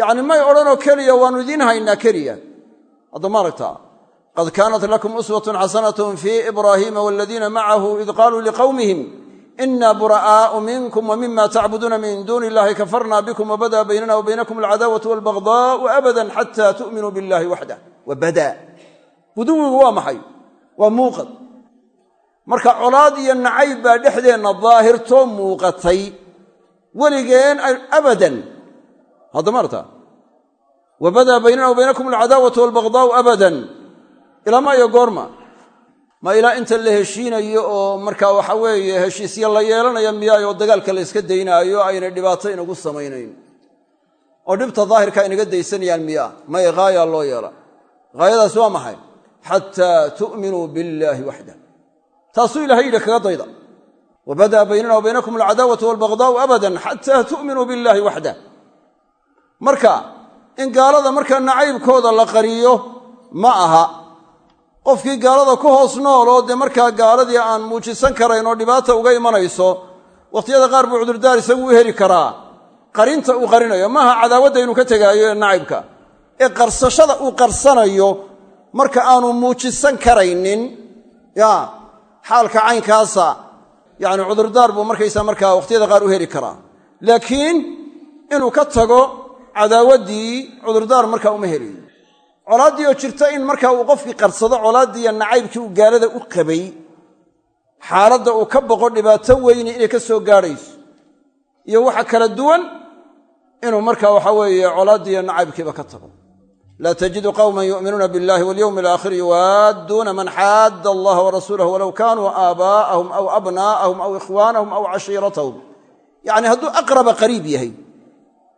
Yacni may odhanoo keliya waannu idiin haynaa keliya. Hadda ma aragtaa qad kaanat lakum uswatun xasanatun fii ibraahiima waladiina macahu id qaaluu liqowmihim ina bura'aau minkum wa mima tacbuduuna min duuni illahi kafarna bikum wabada baynana wa baynakum alcadaawatu walbagdaau abadan xata tu'minuu billahi waxdah wabada buduwigu waa maxay waa muuqad marka colaad iyo nacayb baa dhexdeenna daahirtoo muuqatay weligeen abadan haddama arta wabadaa baynana wa baynakum alcadaawatu walbagdaau abadan ilaa ma iyo goorma. Ma ilaa inta la heshiinayo oo markaa waxa weeye heshiisya la yeelanaya miyaay oo dagaalka la yska daynaayo aynay dhibaato inagu samaynayn. Oo dhibta daahirka inaga daysanayaan miyaa may haayaa loo yeela. Haayadaas waa maxay? Xataa tu'minuu billaahi waxdah taasuu ilahay yidhi kaga dayda. Wabadaa baynana wa baynakum alcadaawatu walbagdaau abadan xataa tu'minuu billaahi waxdah marka in gaalada markaa nacaybkooda la qariyo ma aha qofkii gaalada ku hoos nool oo dee markaa gaaladii aan muujisan karayn oo dhibaata uga imanayso wakhtiyada qaar buu cudurdaar isagu u heli karaa. Qarinta uu qarinayo maaha cadaawadda inuu ka tegaayo ee nacaybka ee qarsashada uu qarsanayo marka aanu muujisan karaynin ya xaalka caynkaasa yacni cudurdaar buu markaysaa markaa wakhtiyada qaar u heli karaa. Laakiin inuu ka tago cadaawaddii cudurdaar markaa uma helayo colaaddii oo jirta in markaa uu qofkii qarsado colaaddii nacaybkii uu gaalada u qabay xaaladda uu ka boqo dhibaato weyni inay ka soo gaadhayso. Iyo waxa kala duwan inuu markaa waxa weeye colaaddii nacaybkiiba ka tago. Laa tajidu qawman yu'minuuna biاllahi walyowmi alaakhiri yuwaadduuna man xaadda allaha warasuulahu walow kaanuu aabaa'ahum aw abnaa'ahum aw ikhwaanahum aw cashiiratahum. Yacni hadduu aqraba qariib yahay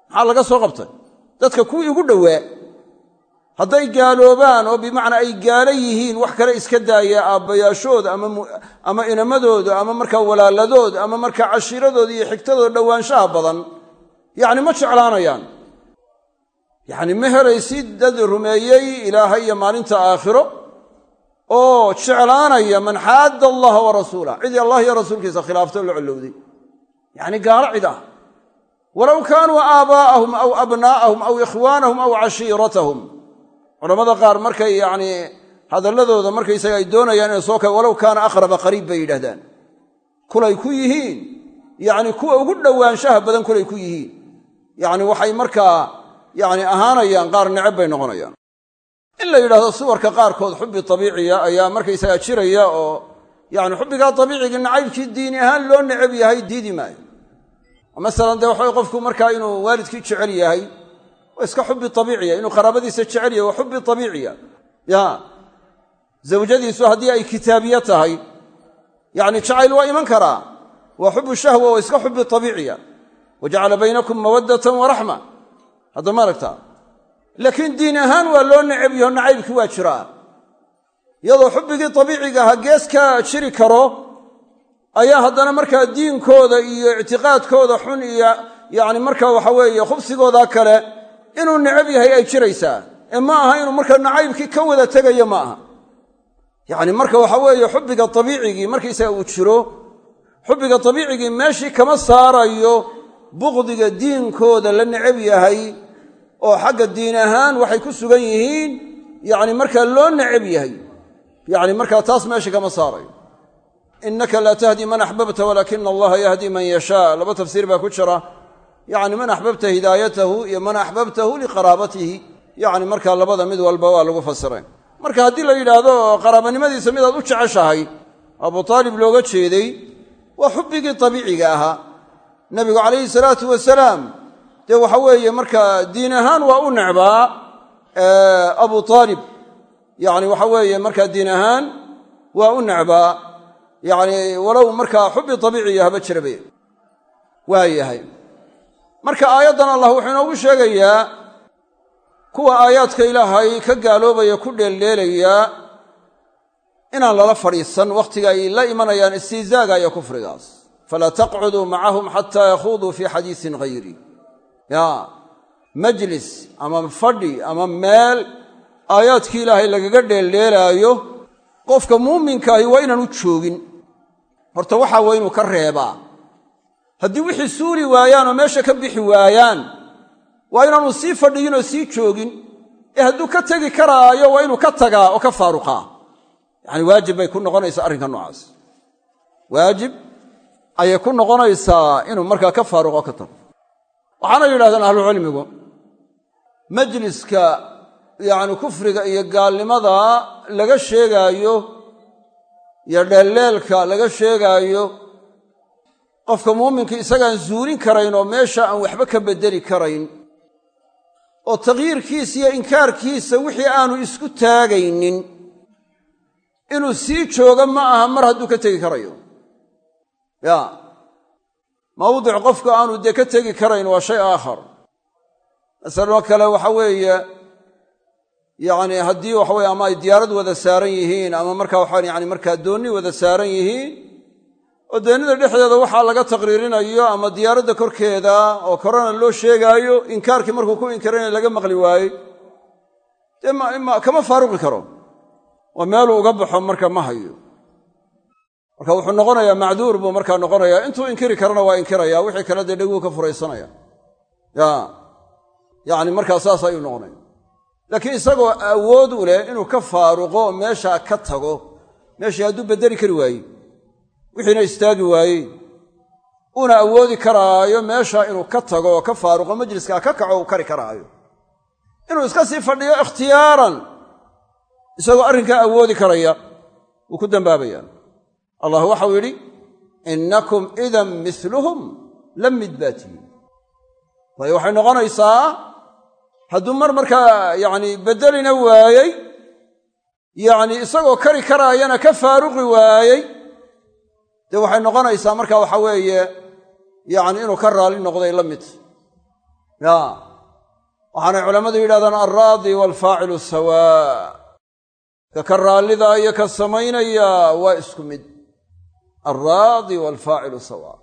maxaa laga soo qabtay? Dadka kuwii ugu dhowaa hadday gaaloobaan oo bimacnaa ay gaalo yihiin wax kale iska daaya aabbayaashooda ama inamadooda ama markaa walaaladooda ama markaa cashiiradooda iyo xigtadooda dhowaanshaha badan yacni ma jeclaanayaan. Yacni ma helaysid dad rumeeyey ilaahay iyo maalinta aakhiro oo jeclaanaya man xaadda allaha wa rasuulah cidii allah iyo rasuulkiisa khilaaftay oo la collowday. Yacni gaalo cid ah. Walow kaanuu aabaa'ahum aw abnaa'ahum aw ikhwaanahum aw cashiiratahum culamada qaar markay yacni hadalladooda markaysaga ay doonayaan inay soo ka walow kaana aqraba qariib bay yidhahdaan kulay ku yihiin. Yacni kuwa ugu dhowaanshaha badan kulay ku yihiin. Yacni waxay markaa yacni ahaanayaan qaar necab bay noqonayaan. In la yidhahdo suwarka qaarkood xubbi tabiiciya ayaa markaysaga jiraya oo yacni xubbigaa tabiicigii nacaybkii diini ahaan loo necab yahay diidi maayo. Masalan dee waxaway qofku markaa inuu waalidkii jecel yahay waa iska xubbi abiiciya inuu qaraabadiisa jecel yahay waa xubbi abiiciya ya. Zawjadiisu haddii ay kitaabiye tahay yacni jacayl waa iman karaa waa xubu shahwa waa iska xubbi abiiciya wa jacala baynakum mawaddatan wa raxma hadda ma aragtaa laakiin diin ahaan waa loo necab yaho nacaybkii waa jiraa iyadoo xubbigii abiiciga aha gees ka jiri karo ayaa haddana markaa diinkooda iyo ictiqaadkooda xun iyo yacni marka waxa khubsigooda kale inuu necab yahay ay jiraysaa. Ee ma aha inuu marka nacaybkii ka wada tegayo ma aha. Yacni marka waxa weeye xubbiga abiicigii markaysaga uu jiro xubbiga abiicigii meeshii kama saarayo buqdiga diinkooda la necab yahay oo xagga diin ahaan waxay ku sugan yihiin yacni markaa loo necab yahay. Yacni markaa taas meesha kama saarayo. Innaka laa tahdi man axbabta walaakina allaha yahdi man yashaa. Laba tafsiir baa ku jira yacni man axbabta hidaayatahu iyo man axbabtahu liqaraabatihi. Yacni markaa labada mid walba waa lagu fasiray marka haddii la yidhaahdo qaraabanimadiisa midaad u jeceshahay abu taalib looga jeeday waa xubbigii dabiiciga ahaa. Nebigu calayhi salaatu wasalaam dee waxa weeye markaa diin ahaan waa u necbaa abu aalib yacni waxa weeye markaa diin ahaan waa u necbaa yacni walow markaa xubbi marka aayaddan allah wuxuu inoogu sheegayaa kuwa aayaadka ilaahay ka gaaloobaya ku dheeldheelaya inaan lala fadhiisan wakhtiga ay la imanayaan istihzaaga iyo kufrigaas. Falaa taqcuduu macahum xataa yakhuuduu fii xadiisin hayri ya majlis ama fadhi ama meel aayaadkii ilaahay lagaga dheeldheelaayo qofka muuminkaahi waa inaanu joogin. Horta waxaa waa inuu ka reebaa haddii wixii suuli waayaan oo meesha ka bixi waayaan waa inaanu sii fadhiyin oo sii joogin ee hadduu ka tegi karaayo waa inuu ka tagaa oo ka faaruqaa. Yacani waajib bay ku noqonaysaa arrinka noocaas. Waajib ayay ku noqonaysaa inuu markaa ka faaruqo ka tago. Waxaana yidhahdeen ahlucilmigu majliska yacni kufriga iyo gaalnimada laga sheegaayo iyo dheelleelka laga sheegaayo qofka muuminka isagaan zuulin karayn oo meesha aan waxba ka beddeli karayn oo takhyiirkiisa iyo inkaarkiisa wixii aanu isku taagaynin inuu sii joogo ma aha mar hadduu ka tegi karayo. Ya mawdic qofku aanu dee ka tegi karayn waa shay aakhar. Masaloo kale waxa weeye yacni haddii waxa weye ama ay diyaarad wada saaran yihiin ama markaa waxaan yani markaa doonni wada saaran yihiin oo doonnida dhexdeeda waxaa laga taqriirinayo ama diyaaradda korkeeda oo korona loo sheegaayo inkaarkii markuu ku inkarana laga maqli waayey dee kama faaruqi karo. Oo meeluu uga baxo marka ma hayo. Marka wuxuu noqonayaa macduur buu markaa noqonayaa. Intuu inkiri karana waa inkiraya wixii kale dee dheguu ka furaysanaya. Ya yacni markaa saas ayuu noqonaya laakiin isagoo awood u leh inuu ka faaruqo meeshaa ka tago meeshii hadduu beddeli kari waaye wixiina istaagi waayey uuna awoodi karaayo meesha inuu ka tago oo ka faaruqo majliskaa ka kaco uu kari karaayo. Inuu iska sii fadhiyo ikhtiyaaran isagoo arrinkaa awoodi karaya wuu ku dambaabaya allah waxau yidhi innakum idan miluhum la mid baa tihiin waayo waxay noqonaysaa hadduu mar markaa yacni beddelina waayey yacni isagoo kari karaayana ka faaruqi waayey dee waxay noqonaysaa marka waxa weeye yacni inuu ka raalli noqday la mid. Ya. Waxaanay culammadu yidhahdaan alraadi waalfaacilu sawaa. Ka ka raallida iyo ka samaynaya waa isku mid. Alraadi waalfaacilu sawaa.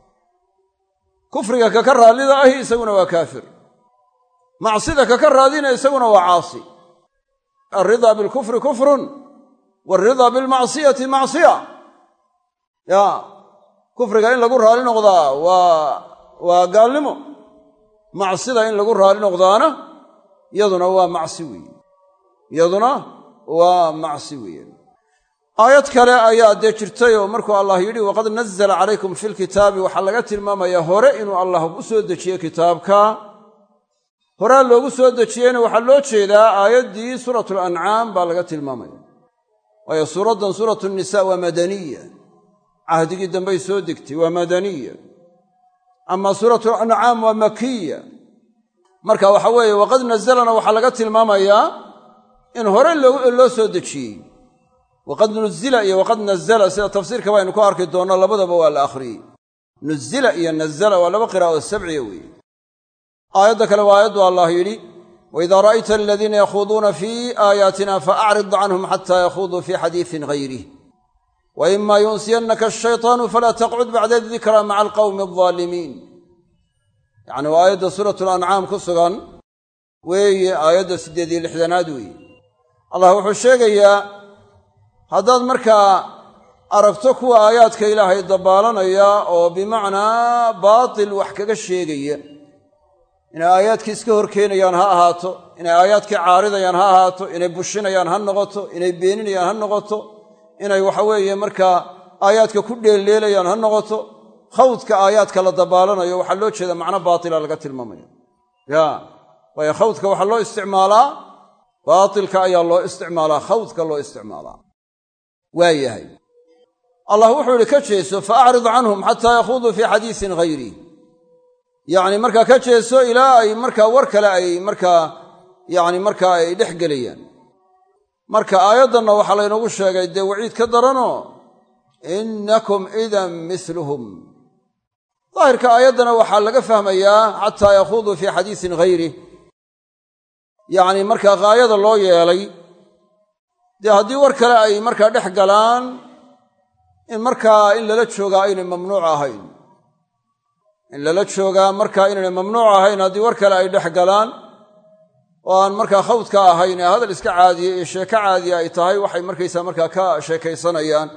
Kufriga ka ka raallida ahi isaguna waa kaafir. Macsida ka ka raadina isaguna waa caasi. Alridaa bilkufri kufrun waalridaa bilmacsiyati macsiya ya kufriga in lagu raali noqdaa waa gaalnimo. Macsida in lagu raali noqdaana yaduna waa macsi weeye yaduna waa macsi weeye aayad kale ayaa dee jirtay oo markuu allah yidhi waqad nazla calaykum fi lkitaabi waxaa laga tilmaamayaa hore inuu allah u soo dejiyey kitaabka. Horaa loogu soo dejiyeyna waxaa loo jeedaa aayaddii suuratu lancaam baa laga tilmaamaya. Waayo suuraddan suuratu nisa waa madaniya cahdigii dambey soo degtay waa madaniya. Ama suuratu ancaam waa makiya marka waxa weeye waqad nazalana waxaa laga tilmaamayaa in hore loo soo dejiyey. Waqad nuzila iyo waqad nazala sida tafsiirka baynu ku arki doonno labadaba waa la akhriyey. Nuzila iyo nazala waa laba qiraa'o sabciya weeye. Aayadda kale waa aayaddu allah yidhi waidaa ra'ayta aladiina yakhuuduuna fii aayaatina faacrid canhum xata yakhuuduu fii xadiisin hayrih waima yunsiyannaka ashaytaanu falaa taqcud bacda dikra maca alqawmi aldaalimiin yacni waa aayadda suuratu lancaam ku sugan weeye aayadda siddeed iyo lixdanaad weeye allah wuxuu sheegayaa haddaad markaa aragto kuwa aayaadka ilaahay dabaalanaya oo bimacnaa baatil wax kaga sheegaya inay aayaadkii iska horkeenayaan ha ahaato inay aayaadkii caaridayaan ha ahaato inay bushinayaan ha noqoto inay beeninayaan ha noqoto inay waxa weeye markaa aayaadka ku dheelleelayaan ha noqoto khawdka aayaadka la dabaalanayo waxaa loo jeeda macno baatila laga tilmaamaya ya waayo khawdka waxaa loo isticmaalaa baatilka ayaa loo isticmaalaa khawdka loo isticmaalaa. Waa yahay. Allah wuxuu ihi ka jeeso fa acrid canhum xataa yakhuduu fii xadiisin hayri yacni markaa ka jeeso ilaa ay markaa war kale ay markaa yacni markaa ay dhex gelayaan marka aayaddanna waxaa laynoogu sheegay dee waciid ka daranoo innakum idan miluhum daahirka aayaddana waxaa laga fahmayaa xataa yakhuduu fii xadiisin hayri yacni markaa haayada loo yeelay dee haddii war kale ay markaa dhex galaan in markaa in lala joogaa aynay mamnuuc ahayn. In lala joogaa markaa inaynay mamnuuc ahayn haddii war kale ay dhex galaan oo aan markaa khawdka ahayn ee hadal iska caadiya iyo sheeko caadiya ay tahay waxay markaysaa markaa ka sheekaysanayaan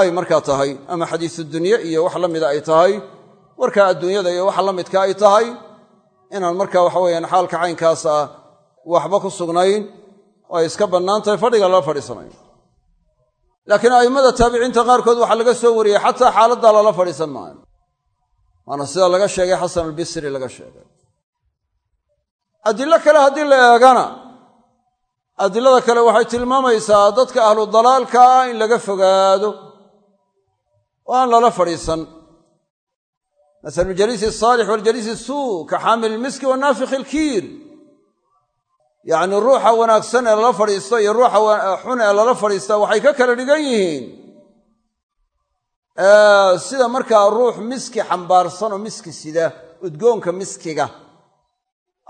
ay markaa tahay. Ama xadiisu dunye iyo wax la mida ay tahay warkaa adduunyada iyo wax la midka ay tahay inaan markaa waxa weyaan xaalka caynkaas ah waxba ku sugnayn oo ay iska bannaan fadhiga lala fadhiisanayo. Laakiin a'immada taabiciinta qaarkood waxaa laga soo wariyey xataa xaaladdaa lala fadhiisan maayo. Waana sida laga sheegay xasan albisri laga sheegay adilo kale haddii la eegana adilada kale waxay tilmaamaysaa dadka ahlu dalaalka ah in laga fogaado oo aan lala fadhiisan. Masalu jaliisi asaalix waljaliisi suu ka xaamil ilmiski wa naafikhi ilkiir yacni ruuxa wanaagsan ee lala fadhiisto iyo ruuxa xun ee lala fadhiista waxay ka kala dhigan yihiin. Sida markaa ruux miski xambaarsan oo miski sida udgoonka miskiga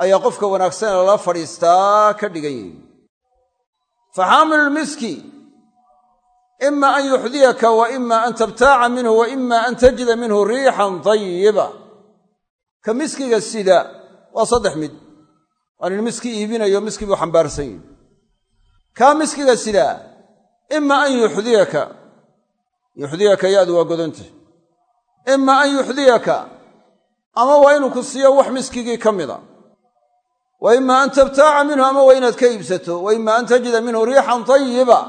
ayaa qofka wanaagsan ee lala fadhiistaa ka dhigan yihiin. Fa xaamilulmiski ima an yuxdiyaka wa ima an tabtaaca minhu wa ima an tajida minhu riixan tayiba ka miskiga sida waa saddex mid. Waa nin miski iibinayo miski buu xambaarsan yihi kaa miskiga sidaa ima an yuxdiyaka yuxdiyaka yaadu waa godanta ima an yuxdiyaka ama waa inuu ku siiyo wax miskigii ka mida wa ima an tabtaaca minhu ama waa inaad ka iibsato. Wa ima an tajida minhu riixan tayiba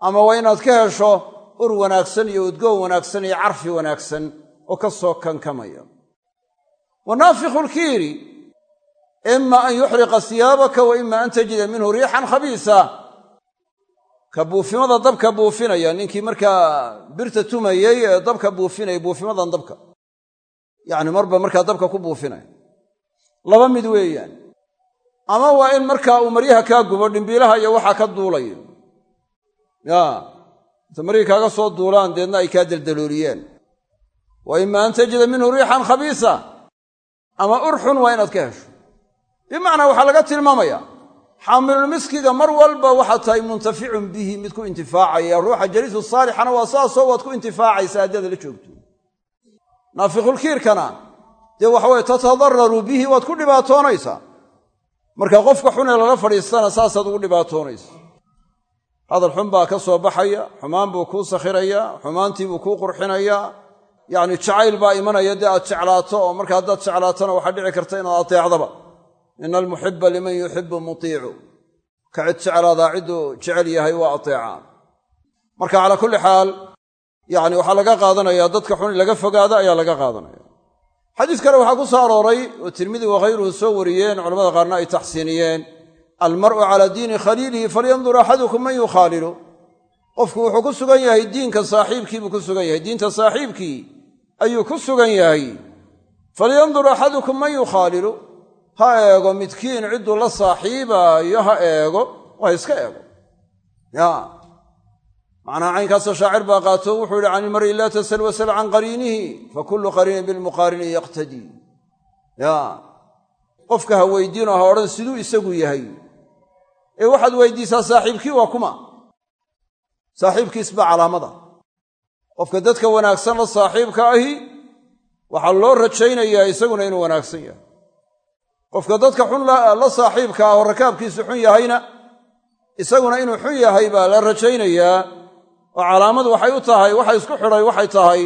ama waa inaad ka hesho ur wanaagsan iyo udgoon wanaagsan iyo carfi wanaagsan oo ka soo kankamaya. Wa naafikhu lkiiri ima an yuxriqa siyaabaka wa ima an tajida minhu riixan khabiisa. Ka buufimada dabka buufinaya ninkii markaa birta tumayey ee dabka buufinaya buufimadan dabka. Laba mid weeyaan ama waa in markaa uu maryaha kaa gubo dhimbiilaha iyo waxaa ka duulayo. Ya inta maryihii kaaga soo duulaan deedna ay kaa deldalooliyeen wa ima an tajida minhu riixan khabiisa ama urxun waa inaad ka hesho. Bimacnaa waxaa laga tilmaamaya xaamilulmiskiga mar walba waxaad tahay muntaficun bihi mid ku intifaacaya. Ruuxa jaliisu saalixana waa saasoo waad ku intifaacaysaa haddaad la joogto. Naafikhulkiirkana dee waxaweye tatadararu bihi waad ku dhibaatoonaysaa marka qofka xun ee lala fadhiistana saasaad ugu dhibaatoonaysa. Hadal xun baa ka soo baxaya xumaan buu kuu sakhirayaa xumaantii buu kuu qurxinayaa yacni jacayl baa imanaya dee aad jeclaato oo marka haddaad jeclaatona waxaa dhici karta inaad ateecdaba ina almuxiba liman yuxibu mutiicu. Ka cid jeclaadaa cidduu jecel yahay waa ateecaa marka calaa kulli xaal yani waxaa laga qaadanaya dadka xun laga fogaada ayaa laga qaadanaya xadiis kale waxaa ku soo arooray oo tirmidi wakhayruhu soo wariyeen culamada qaarna ay taxsiiniyeen almar'u calaa diini khaliilihi falyandur axadukum man yukhaalilu. Qofku wuxuu ku sugan yahay diinka saaxiibkii buu ku sugan yahay diinta saaxiibkii ayuu ku sugan yahay. Falyandur axadukum man yukhaalilu. Ha eego midkiin cidduu la saaxiibaayo ha eego waa iska eego macnaha caynkaasoo shaacir baa qaato wuxuu yihi can ilmar'i laa tasal wasal can qariinihi fa kullu qariinin bilmuqaarini yaqtadii ya. Qofka ha weydiinoo ha odhan siduu isagu yahay. Ee waxaad weydiisaa saaxiibkii? Waa kuma. Saaxiibkiis baa calaamada. Qofka dadka wanaagsan la saaxiibka ahi waxaa loo rajaynayaa isaguna inuu wanaagsan yahay. Qofka dadka xun la saaxiibka ah oo rakaabkiisu xun yahayna isaguna inuu xun yahay baa la rajaynayaa oo calaamadu waxay u tahay waxa isku xidhay waxay tahay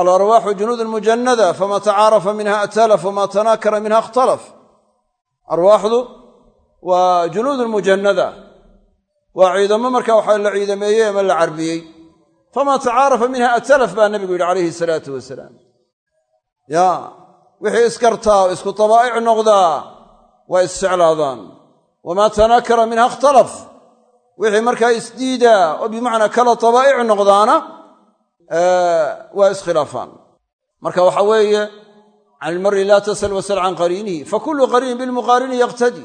alarwaaxu junuudun mujannada fama tacaarafa minha atalaf wama tanaakara minha ikhtalaf. Arwaaxdu waa junuudun mujannada. Waa ciidamo marka waxa la ciidameeyey ama la carbiyey. Famaa tacaarafa minha atalaf baa nebigu yidhi calayhi salaatu wasalaam. Ya wixii iskartaa isku dabaa'ic noqdaa waa isjeclaadaan wamaa tanaakara minha ikhtalaf wixii markaa isdiidaa oo bimacnaa kala dabaa'ic noqdaana waa iskhilaafaan. Marka waxa weeye can ilmari laa tasal wasal can qariinihi fakullu qariinin bilmuqaarini yaqtadi.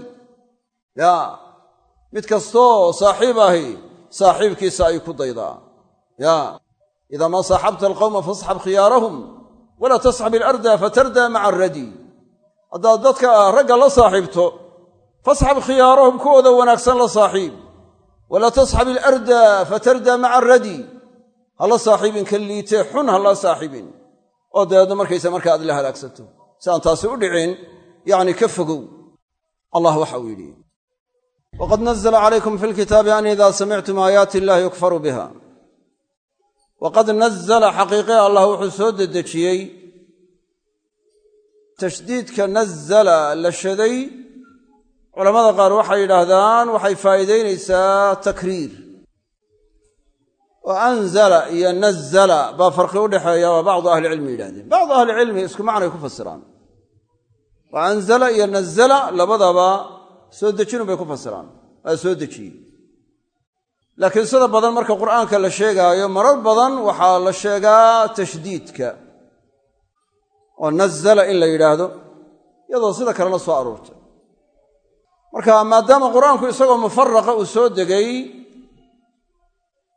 Ya mid kastoo saaxiib ahi saaxiibkiisa ay ku daydaa. Ya idaa maa saaxabta alqawma fasxab khiyaarahum walaa tasxab ilarda fatardaa maca aradi haddaad dadka ragga la saaxiibto fasxab khiyaarahum kuwooda wanaagsan la saaxiib walaa tasxab ilarda fatardaa maca aradi ha la saaxiibin ka liitee xun ha la saaxiibin oo dabeedna markaysa markaa aad la halaagsato si aan taasi u dhicin yacni ka fogow allah waxa uu yidhi waqad nazla calaykum fi lkitaabi an idaa samictum aayaati illahi yukfaru biha waqad allah wuxuu soo dedejiyey tashdiidka culammada qaar waxay yidhaahdaan waxay faa'iidaynaysaa takriir. Oo anzala iyo nazala baa farqi u dhexeeya waa bacdu ahlicilmi yidhahdeen bacdu ahlicilmi isku macnay ku fasiraan. Oo anzala iyo nazala labadaba soo dejinun bay ku fasiraan waa soo dejiyey laakiin sida badan marka qur'aanka la sheegaayo marar badan waxaa la sheegaa tashdiidka. Oo nazala in la yidhaahdo iyadoo sida kalena soo aroortay marka maadaama qur'aanku isagoo mufaraqa uu soo degay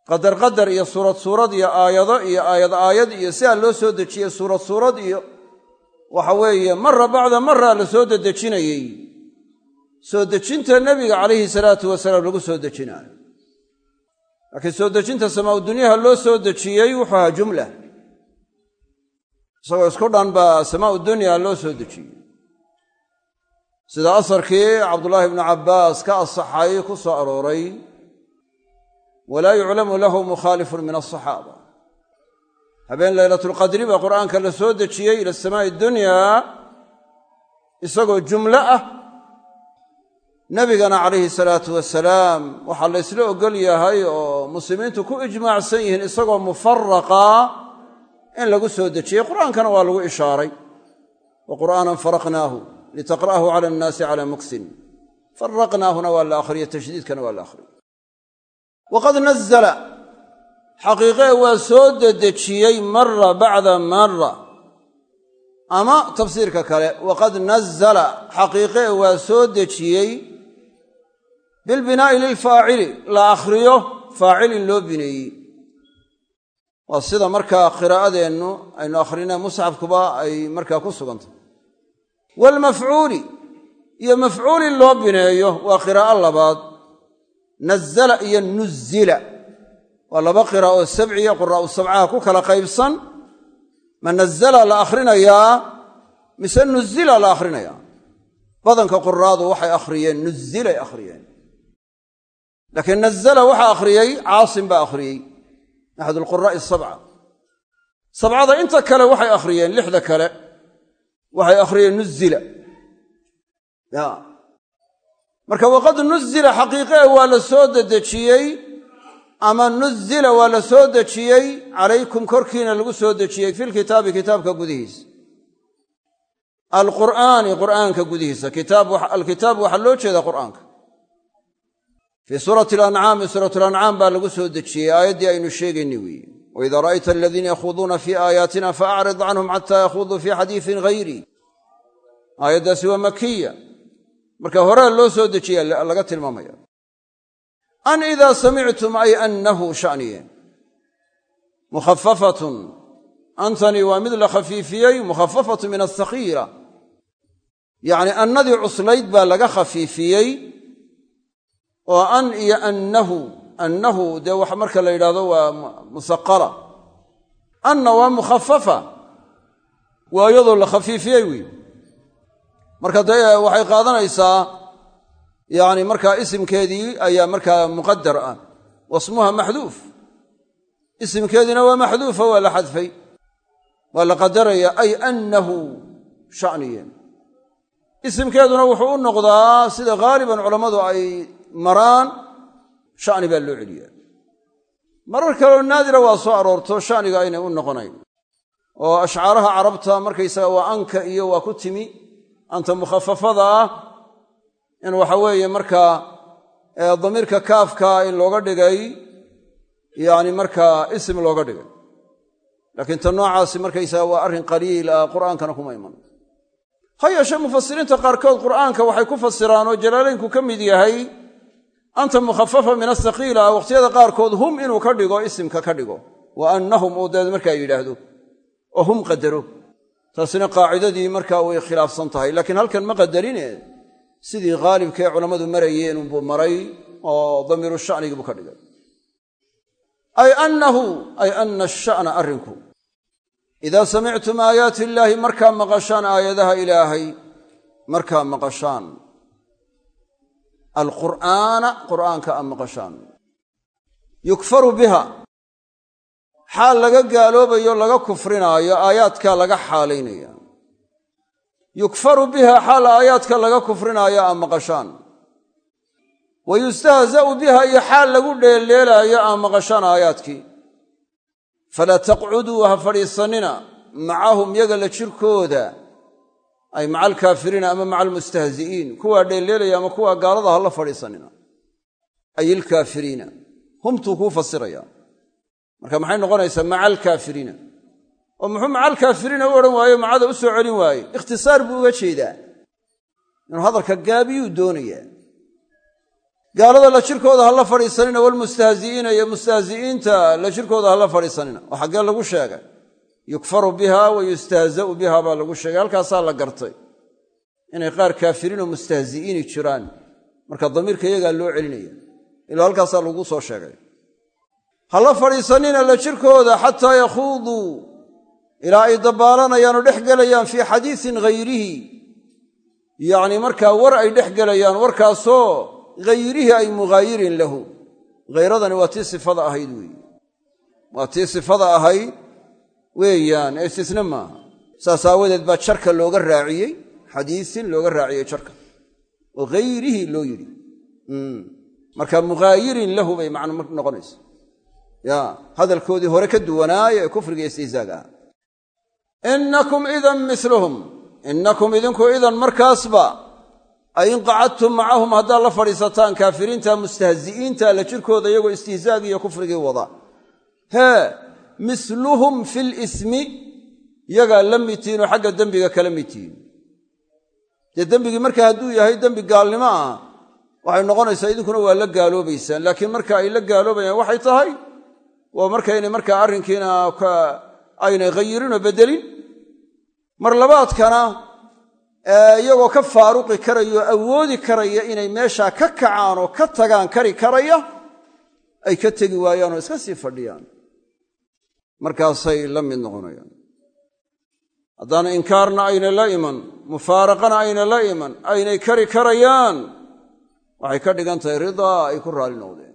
qadar qadar iyo suurad suurad iyo aayado iyo aayad aayad iyo sidaa loo soo dejiyey suurad suurad iyo waxa weeye mara bacda mara la soo dedejinayey. Soo dejinta nebiga calayhi salaatu wasalaam lagu soo dejinaayo. Laakiin soo dejinta samaau dunyaha loo soo dejiyey wuxuu ahaa jumla. Isagoo isku dhan baa samaau dunya loo soo dejiyey sida asarkii cabdullaahi ibnu cabbaas ka asaxay ku soo arooray walaa yuclamu lahu mukhaalifun min asaxaaba habeen laylatulqadri baa qur'aanka la soo dejiyey ila samaa'i dunyaa isagoo jumlo ah. Nebigana calayhi salaatu wasalaam waxaa la ysla ogol yahay oo muslimiintu ku ijmaacsan yihiin isagoo mufaraqa in lagu soo dejiyey. Qur'aankana waa lagu ishaaray. Wa qur'aanan faraqnaahu litaqra'ahu cala annaasi cala muksin faraqnaahuna waa la akhriye tashdiidkana waa la akhriye waqad nazala xaqiiqee waa soo dedejiyey mara bacda mara ama tafsiirka kale waqad nazala xaqiiqee waa soo dejiyey bilbinaa'i lilfaacili la akhriyo faacil in loo bineeyey waa sida markaa qiraa'adeennu aynu akhrina musxafkuba ay markaa ku sugantay waalmafcuuli iyo mafcuul in loo bineeyo waa qiraa'o labaad. Nazala iyo nuzila waa laba qiraa'o sabciya quraa'u sabcaha ku kala qaybsan. Ma nazala la akhrinayaa mise nuzila la akhrinayaa? Badanka quraadu waxay akhriyeen nuzilay akhriyeen. Laakiin nazala waxaa akhriyey caasim baa akhriyey. Axad alquraa'i sabca. Sabcada inta kale waxay akhriyeen lixda kale waxay akhriyeen nuzila. Ya. Marka waqad nuzila xaqiiqee waa la soo dedejiyey ama nuzila waa la soo dejiyey calaykum korkiina lagu soo dejiyey filkitaabi kitaabka gudihiisa alqur'aani qur'aanka gudihiisa. Alkitaab waxaa loo jeeda qur'aanka. Fii suurati alancaami suurat lancaam baa lagu soo dejiyey aayaddii aynu sheegaynay weeye waidaa ra'ayta aladiina yakhuuduuna fii aayaatina faacrid canhum xataa yakhuduu fii xadiisin hayri aayaddaasi waa makiya marka horaa loo soo dejiya laga tilmaamaya an idaa samictum ay annahu shaniye mukhafafatun antani waa mid la khafiifiyey mukhafafatu min asakhiira yacni annadii cuslayd baa laga khafiifiyey annahu dee wax marka la yidhahdo waa musaqala anna waa mukhafafa waa iyadoo la khafiifiyey wey marka dee waxay qaadanaysaa yacni markaa isimkeedii ayaa markaa muqadar ah. Wasmuha maxduuf. Isimkeediina waa maxduufa waa la xadfay. Waa la qadaraya ay annahu shaniye isimkeeduna wuxuu u noqdaa sida haaliban culammadu ay maraan shani baa loo celiyaa. Marar kaleo naadira waa soo aroorto shaniga aynay u noqonayn. Oo ashcaaraha carabta markaysaga waa anka iyo waa ku timi anta mukhafafada ah in waxa weeye markaa damiirka kaafka in looga dhigay yani markaa isim looga dhigay. Laakiin ta noocaasi markaysaga waa arrin qaliil ah qur'aankana kuma iman. Ha yeeshee mufasiriinta qaarkood qur'aanka waxay ku fasiraan oo jalaalaynku ka mid yahay anta mukhafafa min asaqiila waqhtiyada qaarkood hum inuu ka dhigo isimka ka dhigo wa annahum uu dabeed markaa yidhaahdo oo hum qadaro taasina qaacidadii markaa way khilaafsan tahay laakiin halkan ma qadarine sidii khaalibkaee culammadu marayeen unbuu maray oo damiiru sha'nigii buu ka dhigay ay annahu ay anna asha'na arrinku idaa samictum aayaati illaahi markaa maqashaan aayadaha ilaahay markaa maqashaan alqur'aana qur'aanka a maqashaan yukfaru biha xaal laga gaaloobayo laga kufrinaayo aayaadkaa laga xaalaynaya yukfaru biha xaal aayaadka laga kufrinaayo aa maqashaan wa yustahza'u biha iyo xaal lagu dheelleelaayo aa maqashaan aayaadkii falaa taqcuduu ha fadhiisannina macahum yaga la jirkooda ay maca alkaafiriina ama maca almustahzi'iin kuwaa dheelleelaya ama kuwaa gaalada ha la fadhiisannina ay ilkaafiriina humtuu kuu fasiraya. Marka maxay noqonaysaa maca alkaafiriina oo muxuu maca alkaafiriina u odhan waaye macada u soo celin waaye ikhtisaar buu uga jeedaa. Inuu hadalka gaabiyuu doonayaa gaalada la jirkooda ha la fadhiisanina walmustahzi'iina iyo mustahzi'iinta la jirkooda ha la fadhiisanina. Oo xaggee lagu sheegay yukfaru biha wa yustahza'u biha baa lagu sheegay halkaasaa la gartay. Inay qaar kaafiriin oo mustahzi'iini jiraan marka damiirka iyagaa loo celinaya ilaa halkaasaa lagu soo sheegay. Ha la fadhiisanina la jirkooda xataa yakhuuduu ilaa ay dabbaalanayaan oo dhex gelayaan fii xadiisin hayrihi yacni markaa war ay dhex gelayaan warkaasoo hayrihi ay mughaayirin lahu. Hayradani waa tii sifada ahayd weeye waa tii sifada ahayd weeyaan ee istisna maaha saas aawadeed baa jarka looga raaciyey xadiisin looga raaciyey jarka. Oo hayrihi loo yidhi. Marka mughaayirin lahu bay macno noqonaysa. Ya hadalkoodii hore ka duwanaaya ee kufriga istihzaaga ah. Innakum idan miluhum innakum idinku idan markaasba. Ay in qacadtum macahum haddaad la fadhiisataan kaafiriinta mustahzi'iinta la jirkooda iyagoo istihzaagii iyo kufrigii wada. Hee miluhum fi lismi yagaa la midtihiin oo xagga dembiga kala midtihiin dee dembigii marka hadduu yahay dembi gaalnimo ah waxay noqonaysaa idinkuna waa la gaaloobaysaan. Laakiin marka ay la gaaloobayaan waxay tahay waa markaynay markaa arrinkiina aynay hayirinoo beddelin mar labaadkana iyagoo ka faaruqi karaya oo awoodi karaya inay meeshaa ka kacaan oo ka tagaan kari karaya ay ka tegi waayaan oo iska sii fadhiyaan markaasay la mid noqonayaan. Haddaana inkaarna ayna la iman mufaaraqana ayna la iman aynay kari karayaan waxay ka dhigan tahay ridaa ay ku raali noqdeen.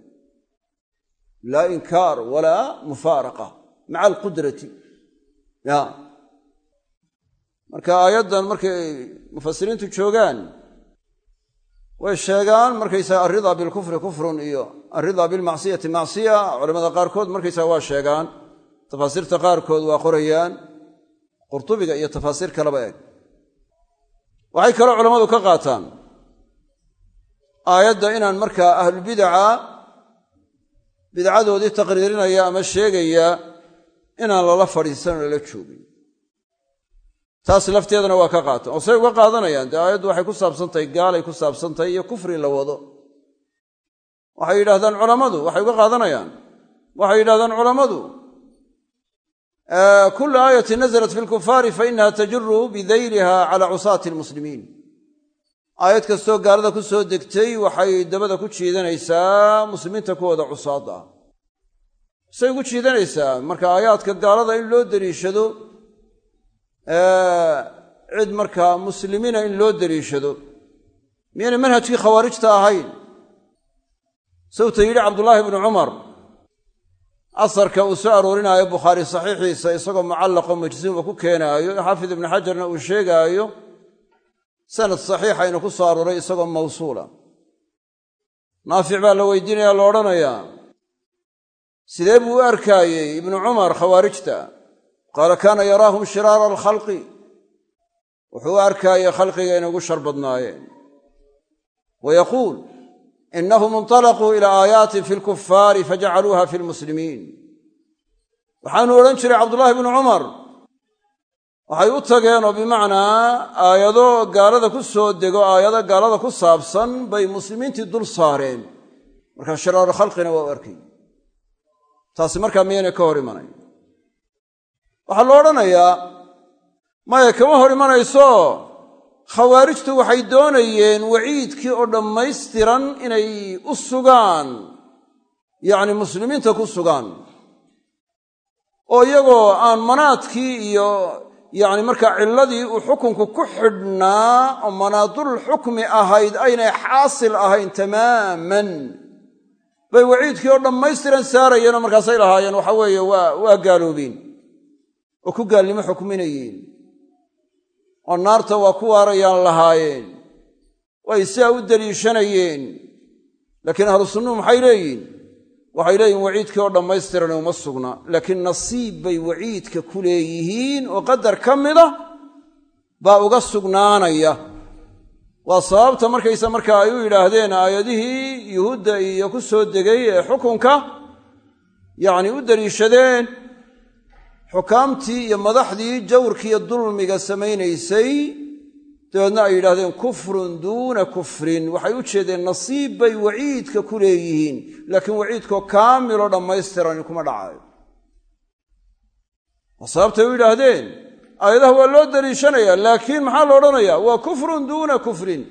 Laa inkaar walaa mufaaraqa maca alqudrati ya. Marka aayaddan markay mufasiriintu joogaan way sheegaan markaysaga alridaa bilkufri kufrun iyo alridaa bilmacsiyati macsiya culamada qaarkood markaysaga waa sheegaan tafaasiirta qaarkood waa qorayaan qurtubiga iyo tafaasiir kaleba eg waxay kaloo culammadu ka qaataan aayadda inaan markaa ahlubidaca bidcadoodii taqriirinaya ama sheegaya inaan lala fadhiisanoo lala joogin. Taas lafteedana waa ka qaatan oo say uga qaadanayaan dee aayaddu waxay ku saabsantahay gaalay ku saabsantahay iyo kufri la wado. Waxay yidhahdaan culammadu waxay uga qaadanayaan waxay yidhahdaan culammadu kullu aayatin nazalat fi lkufaari fa inaha tajuru bidayliha cala cusaati almuslimiin aayad kastoo gaalada ku soo degtay waxay dabada ku jiidanaysaa muslimiinta kuwooda cusaada ah say ugu jiidanaysaa marka aayaadka gaalada in loo deliishado cid markaa muslimiina in loo deliishado miyaynay manhajkii khawaarijta ahayn? Sawta yidhi cabdullaahi bnu cumar asarka uu soo aroorinaayo bukhaari saxiixiisa isagoo mucallaqo majsuuma ku keenaayo xaafid ibnu xajarna uu sheegaayo sanad saxiixayna ku soo arooray isagoo mawsuula. Naafic baa la weydiinaya la odhanayaa. Sidee buu u arkaayey ibnu cumar khawaarijta? Qaala kaana yaraahum shiraara alkhalqi. Wuxuu u arkaayey khalqiga inay ugu shar badnaayeen wa yaquul inahum inطalaquu ila aayaatin fi lkufaari fajacaluuha fi lmuslimiin waxaanu odhan jiray cabdullaahi bnu cumar waxay u tageen oo bimacnaa aayado gaalada ku soo dego aayado gaalada ku saabsan bay muslimiintii dul saareen markaa shiraaru khalqina waa u arkay taasi markaa miyaynay ka hor imanayn waxaa la odhanayaa maya kama hor imanayso khawaarijtu waxay doonayeen waciidkii oo dhammaystiran inay u sugaan yacni muslimiinta ku sugaan. Oo iyagoo aan manaadkii iyo yacni markaa cilladii uu xukunku ku xidhnaa oo manaadul xukmi ahayd aynay xaasil ahayn tamaaman. Bay waciidkii oo dhammaystiran saarayeenoo markaasay lahaayeen waxa weeye waa waa gaaloobeen. Oo ku gaalnimo xukminayeen oo naarta waa ku waarayaan lahaayeen. Way sidaa u deliishanayeen. Laakiin ahlu sunnuhu maxay leeyihiin waxay leeyihiin waciidkii oo dhammaystiran uma sugna. Laakiin nasiib bay waciidka ku leeyihiin oo qadar ka mida baa uga sugnaanaya. Waa sababta markaysa markaa ay u yidhaahdeen aayadihii yuhuudda iyo ku soo degay ee xukunka yacni u deliishadeen xukaamtii iyo madaxdii jawrkiiyo dulmiga samaynaysay dabeedna ay yidhahdeen kufrun duuna kufrin. Waxay u jeedeen nasiib bay waciidka ku leeyihiin. Laakiin waciidkoo kaamiloo dhammaystirani kuma dhacayo waa sababtay u yidhaahdeen? Aayadaha waa loo daliishanayaa laakiin maxaa la odhanayaa? Waa kufrun duuna kufrin.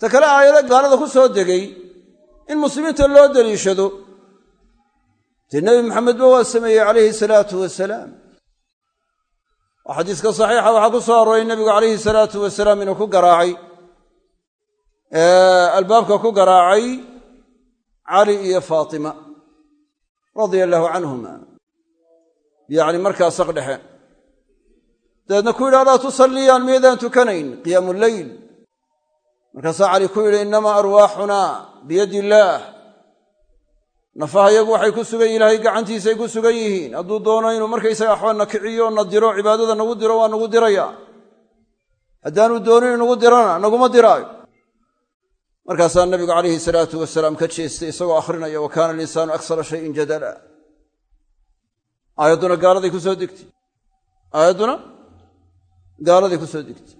Ta kale aayado gaalada ku soo degay in muslimiinta loo daliishado dee nebi maxamedba waa sameeyey calayhi salaatu wasalaam. Oo xadiiska saxiixa waxaa ku soo arooray nebigu calayhi salaatu wasalaam inuu ku garaacay. Albaabka ku garaacay cali iyo faatima radia allaahu canhuma. Yacni markaa saq dhexe dabeedna ku yidhi alaa tusalliyaan miyaydaan tukanayn qiyaamu leyl markaasaa cali ku yidhi innamaa arwaaxunaa biyadi illaah nafaha yagu waxay ku sugan yihiin ilaahay gacantiisay ku sugan yihiin. Hadduu doono inuu markaysaga waxba na kiciyo na diro cibaadada nagu diro waa nagu diraya. Haddaanu doonin inagu dirana naguma diraayo. Markaasaa nabigu calayhi salaatu wasalaam ka jeestay isagoo akhrinaya wa kaana alinsaanu aksara shayin jadala. Aayadduna gaaladay ku soo degtay. Aayadduna gaaladay ku soo degtay.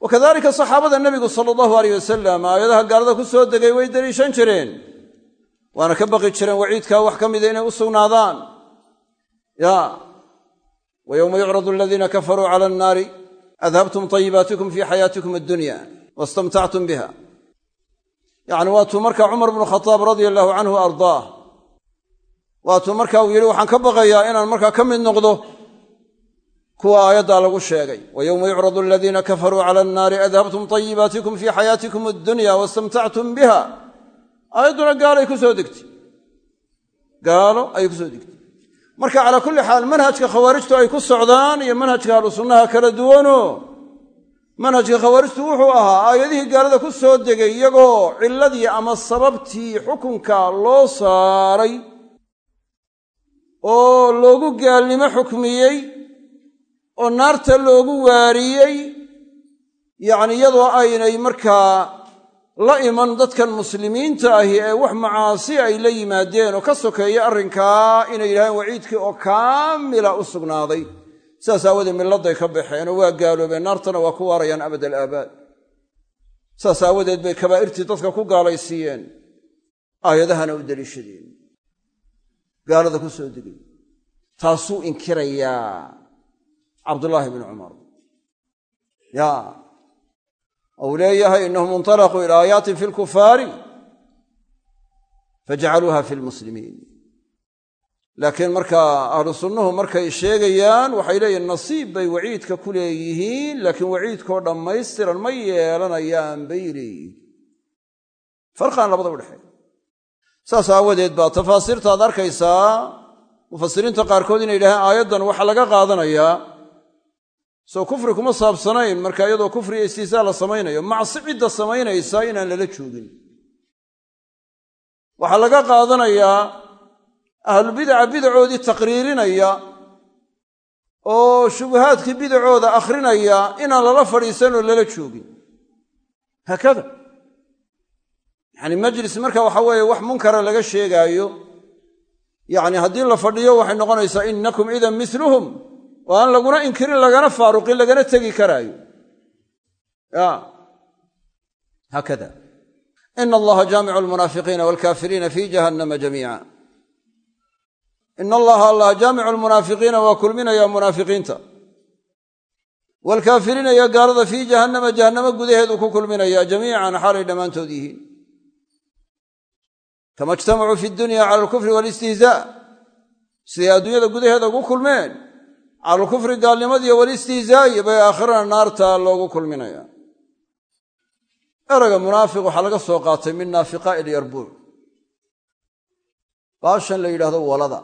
Wa saxaabada nebigu sala allahu aleyh wasalam aayadaha gaalada ku soo degay way deliishan jireen waana ka baqi jireen waciidkaa wax ka mida inay u sugnaadaan. Ya wa yowma yucradu aladiina kafaruu cala annaari adhabtum tayibaatikum fii xayaatikum addunya wastamtactum biha. Yacni waatuu markaa cumar bnu khadaab radia allahu canhu ardaah. Waatuu marka uu yidhi waxaan ka baqayaa inaan markaa ka mid noqdo kuwa aayaddaa lagu sheegay. Wa yowma yucradu aladiina kafaruu cala annaari adhabtum tayibaatikum fii xayaatikum addunya wastamtactum biha aayadduna gaalay ku soo degtay. Gaalo ayay ku soo degtay. Marka calaa kulli xaal manhajka khawaarijtu ay ku socdaan iyo manhajka ahlu sunnaha kala duwano manhajka khawaarijtu wuxuu ahaa aayadihii gaalada ku soo degay iyagoo cilladii ama sababtii xukunka loo saaray oo loogu gaalnimo xukmiyey oo naarta loogu waariyey yacni iyadoo aynay markaa la iman dadkan muslimiinta ahi ee wax macaasi ay la yimaadeen oo ka sokeeya arrinkaa inay yidhahdeen waciidkii oo kaamila u sugnaaday. Sidaas aawadeed milladay ka baxeen oo waa gaaloobeen naartana waa ku waarayaan abad alaabaad. Saas aawadeed bay kabaa'irtii dadka ku gaalaysiiyeen aayadahana u deliishadeen gaalada ku soo degay. Taasuu inkirayaa cabdullaahi bnu cumar. Ya ou leeyahay inahum intalaquu ila aayaatin fi lkufaari fajcaluuha fi lmuslimiin laakiin markaa ahlu sunnuhu markay sheegayaan waxay leeyihiin nasiib bay waciidka ku leeyihiin laakiin waciidkoo dhammaystiran ma yeelanayaan bay leeyihiin farqaan labada udhexeeya saas aawadeed baa tafaasiirtaad arkaysaa mufasiriinta qaarkood inay yidhahdeen aayaddan waxaa laga qaadanayaa soo kufri kuma saabsanayn marka iyadoo kufri iyo istiisaa la samaynayo macsi cidda samaynaysa inaan lala joogin. Waxaa laga qaadanayaa ahlubidaca bidacoodii taqriirinaya oo shubahaadkii bidacooda akhrinaya inaan lala fadhiisanoo lala joogin. Haakada yacni majlis marka waxa weeye wax munkara laga sheegaayo yacni haddii la fadhiyo waxay noqonaysaa innakum idan miluhum oo laguna inkirin lagana faaruqin lagana tegi karaayo. Haakada ina allaha jaamicu almunaafiqiina waalkaafiriina fi jahannama jamiica. Ina allaha allah jaamicu almunaafiqiina waa kulminaya munaafiqiinta. Waalkaafiriina iyo gaalada fii jahannama jahannamo gudaheedu ku kulminaya jamiican xaalay dhammaantood yihiin. Kama ijtamacuu fi dunya cala alkufri waalistihzaa siday adduunyada gudaheeda ugu kulmeen cala alkufri gaalnimadiiyo walistihzaa'i bay aakhirana naarta loogu kulminaya. Erayga munaafiq waxaa laga soo qaatay min naafiqaa'i ilyarbuuc baashan la yidhahdo walada.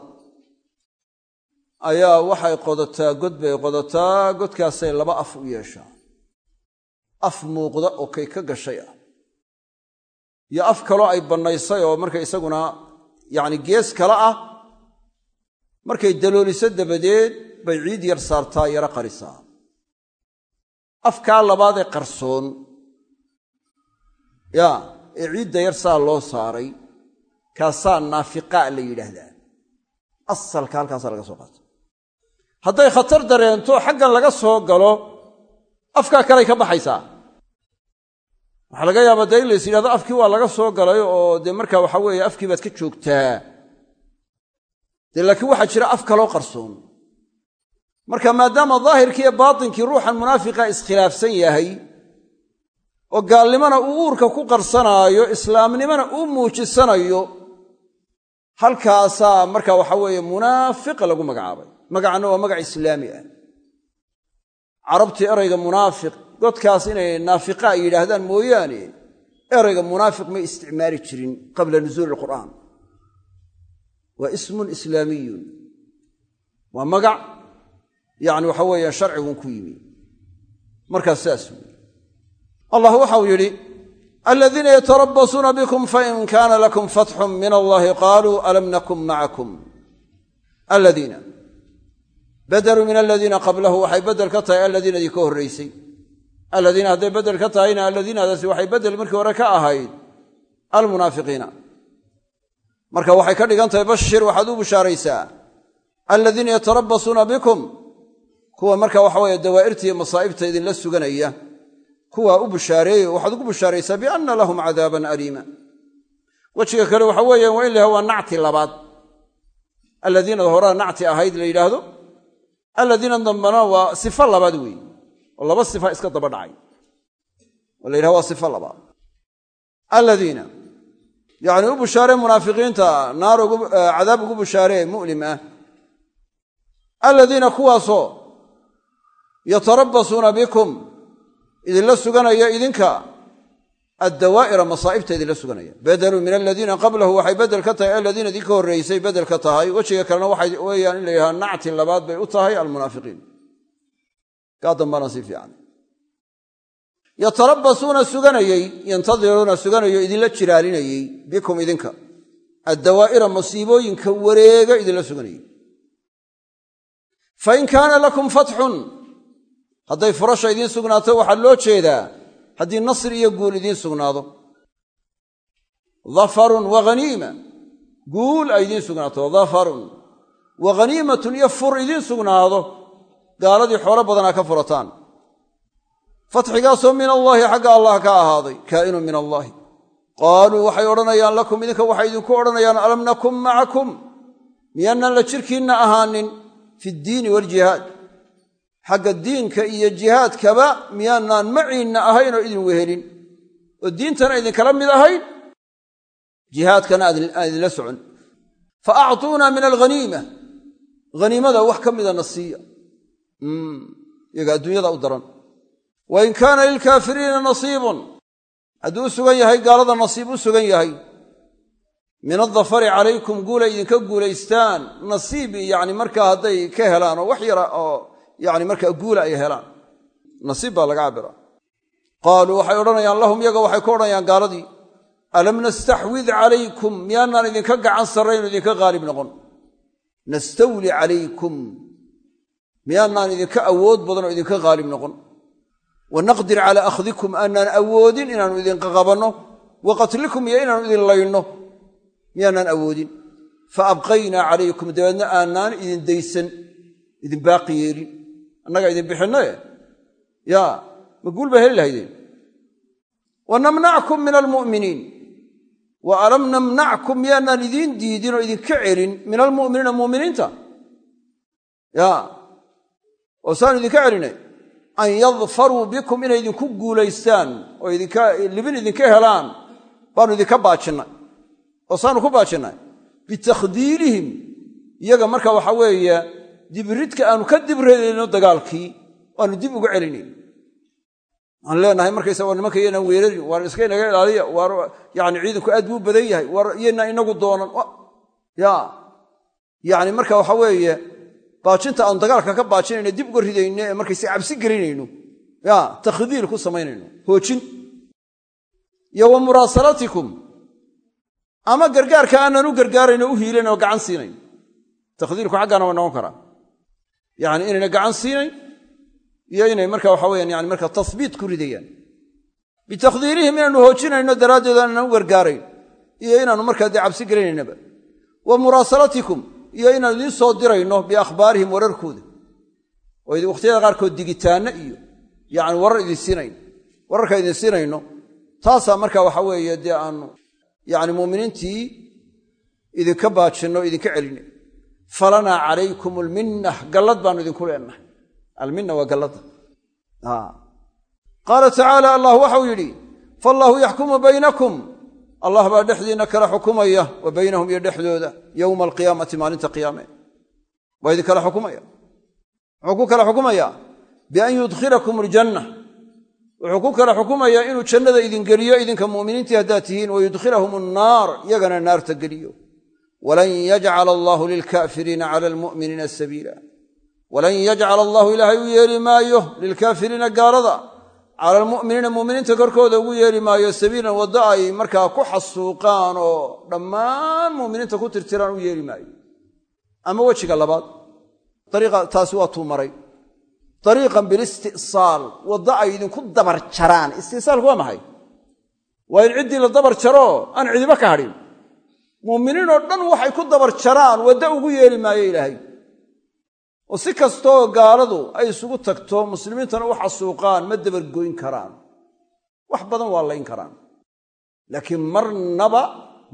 Ayaa waxay qodataa god bay qodataa godkaasay laba af u yeeshaa. Af muuqda oo kay ka gashay ah. Iyo af kaloo ay bannaysay oo marka isaguna yacni gees kale ah markay dalooliso dabadeed bay ciid yar saartaa yaro qarisaa. Afkaa labaadee qarsoon yaa ee ciidda yar saa loo saaray kaasaa naafiqaa la yidhaahdaa. Asalka halkaasaa laga soo qaata hadday khatar dareento xaggan laga soo galo afkaa kaley ka baxaysaa. Waxaa laga yaabaa dee in lays yidhahdo afkii waa laga soo galay oo dee markaa waxa weeye afkii baad ka joogtaa. Dee laakiin waxaa jira af kaloo qarsoon marka maadaama daahirkii iyo baatinkii ruuxan munaafiqa iskhilaafsan yahay oo gaalnimona uu uurka ku qarsanaayo islaamnimona uu muujisanayo halkaasaa marka waxa weeye munaafiqa lagu magacaabay. Magacana waa magac islaami ah. Carabtii erayga munaafiq godkaas inay naafiqa ay yidhaahdaan mooyaane erayga munaafiq may isticmaali jirin qabla nuzuuli ilqur'aan waa ismun islaamiyun. Waa magac yacni waxa weeye sharcigun ku yimi. Markaas saas weeye. Allah waxau yidhi aladiina yatarabasuuna bikum fain kaana lakum fatxun min allahi qaaluu alam nakun macakum aladiina badeluu min aladiina qablahu waxay bedel ka tahay aladiinadii ka horraysay aladiina hadday bedel ka tahayna aladiinadaasi waxay bedel markii hore ka ahayd. Almunaafiqiina marka waxay ka dhigan tahay bashir waxaad u bushaaraysaa. Aladiina yatarabasuuna bikum kuwa marka waxa weeye dawaa'irta iyo masaa'ibta idinla suganaya kuwaa u bushaareeye waxaad ugu bushaaraysaa bianna lahum cadaaban aliima. Wejiga kale waxa weeyaan waa in laha waa nacti labaad. Alladiinada horaa nacti ahayd la yidhaahdo alladiina dambana waa sifo labaad weeye oo laba sifa iska daba dhacay. Oo la yidhaha waa sifo labaad. Alladiina yacni u bushaaree munaafiqiinta naar cadaab ugu bushaaree mu'lim ah. Alladiina kuwaasoo yatarabasuuna bikum idinla suganaya idinka. Addawaa'ira masaa'ibta idinla suganaya. Bedeluu min aladiina qablahu waxay bedel ka tahay aladiina idinka horreysay bedel ka tahay. Wejiga kalena waxay weeyaan in la yidhaha nacti labaad bay u tahay almunaafiqiin. Kaa dambana si fiican. Yatarabasuuna suganayey yantadiruuna suganayo idinla jiraalinayey bikum idinka. Addawaa'ira masiibooyinka wareega idinla suganayey fain kaana lakum fatxun hadday furasha idiin sugnaato waxaa loo jeedaa haddii nasri iyo guul idiin sugnaado. Dafarun wa haniima guul ay idiin sugnaato. Dafarun. Wa haniimatun iyo fur idiin sugnaado. Gaaladii xoolo badanaa ka furataan. Fatxigaasoo min allaahi xagga allah ka ahaaday. Kaa'inun min allaahi qaaluu waxay odhanayaan lakum idinka waxay idinku odhanayaan alam nakun macakum? Miyaanaan la jirkiinna ahaanin fi ddiini xagga diinka iyo jihaadkaba miyaanaan maciinna ahayn oo idin wehelin. Oo diintana idinkala mid ahayn jihaadkana aan idinla socon. Fa actuunaa min alghaniima. Haniimada wax ka mida na siiya. Iyaga adduunyada u daran. Wa in kaana lilkaafiriina nasiibun. Hadduu u sugan yahay gaalada nasiib u sugan yahay. Min adafari calaykum guulay idinka guulaystaan. Nasiib yacni markaa hadday ka helaan oo wax yara oo yacni markaa guula ay helaan. Nasiib baa laga cabira. Qaaluu waxay odhanayaan lahum yaga waxay ku odhanayaan gaaladii alam nastaxwid calaykum miyaanaan idinka gacan sarrayn oo idinka haalib noqon? Nastawli calaykum miyaanaan idinka awood badan oo idinka haalib noqon? Wa naqdir calaa akhdikum aanaan awoodin inaannu idinka qabanno. Wa iyo inaannu idin laynno. Miyaanaan awoodin. Fa abqaynaa calaykum dabeedna aanaan idin daysan idin baaqi yeelin annagaa idin bixinnae yaa ma guul baa heli lahaydeen. Wa namnackum min almu'miniin. Wa alam namnackum miyaanaan idiin diidin oo idinka celin min almu'miniina mu'miniinta? Yaa oo saan idinka celinay an yadfaruu bikum inay idinku guulaystaan oo libin idinka helaan baanu idinka baajinnay oo saanu ku baajinnay bitakhdiilihim iyaga marka waxa weeye dibridka aanu ka dibradayno dagaalkii waanu dib uga celinayn aan leenahay markaysa war nimanka iyanaan weerarin waar iska inaga ilaaliya waar yani ciidanku aad buu badan yahay waar iyanaan inagu doonan. Ya yani marka waxa weeye baajinta aanu dagaalka ka baajinayno dib uga ridayno ee markayse cabsi gelinayno ya takhdiil ku samaynayno hoojin. Iyo wa muraasalatikum ama gargaarka aanan u gargaarayno u hiilan oo gacan siinayn. Takhdiilku xaggaana waa noqon karaa yani inayna gacan siinayn iyo inay marka waxa weyaan yani marka tasbiit ku ridayaan. Bitakhdiirihim inaanu hoojinayno daraaddeed aanan u gargaarayn iyo inaanu markaa dee cabsi gelinaynaba. Wa muraasalatikum iyo inaanu idiin soo dirayno biakhbaarihim wararkooda. Oo wakhtiyada qaarkood digitaanno iyo yani warar idin siinayn wararka idin siinayno taasaa marka waxa weeye dee aanu yani muminiintii idinka baajinno idinka celinay falanaa calaykum alminnah gallad baanu idinku leenahay. Alminna waa gallada. Qaala tacaala allah waxau yidhi fallaahu yaxkumu baynakum. Allah baa dhexdiinna kala xukumaya wa baynahum iyo dhexdooda yowma alqiyaamati maalinta qiyaame. Waa idin kala xukumaya. Muxuu ku kala xukumayaa bian yudkhilakum aljanna. Wuxuu ku kala xukumayaa inuu jannada idin geliyo idinka mu'miniintii haddaad tihiin wa yudkhilahum annaar iyagana naarta geliyo walan yajcala allaahu lilkaafiriina cala almu'miniina sabiila walan yajcala allahu ilaahay u yeeli maayo lilkaafiriina gaalada cala almu'miniina mu'miniinta korkooda ugu yeeli maayo sabiilan waddo ay markaa ku xasuuqaan oo dhammaan mu'miniinta ku tirtiraan u yeeli maayo ama wejiga labaad taasi waa tuu maray ariiqan bilisti'saal waddo ay idinku dabar jaraan istisaalku waa maxay waa in ciddii la dabar jaro aan cidiba ka hadhin mu'miniin oo dhan waxay ku dabar jaraan waddo ugu yeeli maayo ilaahay. Oo si kastoo gaaladu ay isugu tagto muslimiintana u xasuuqaan ma dabargoyn karaan. Wax badan waa layn karaan. Laakiin marnaba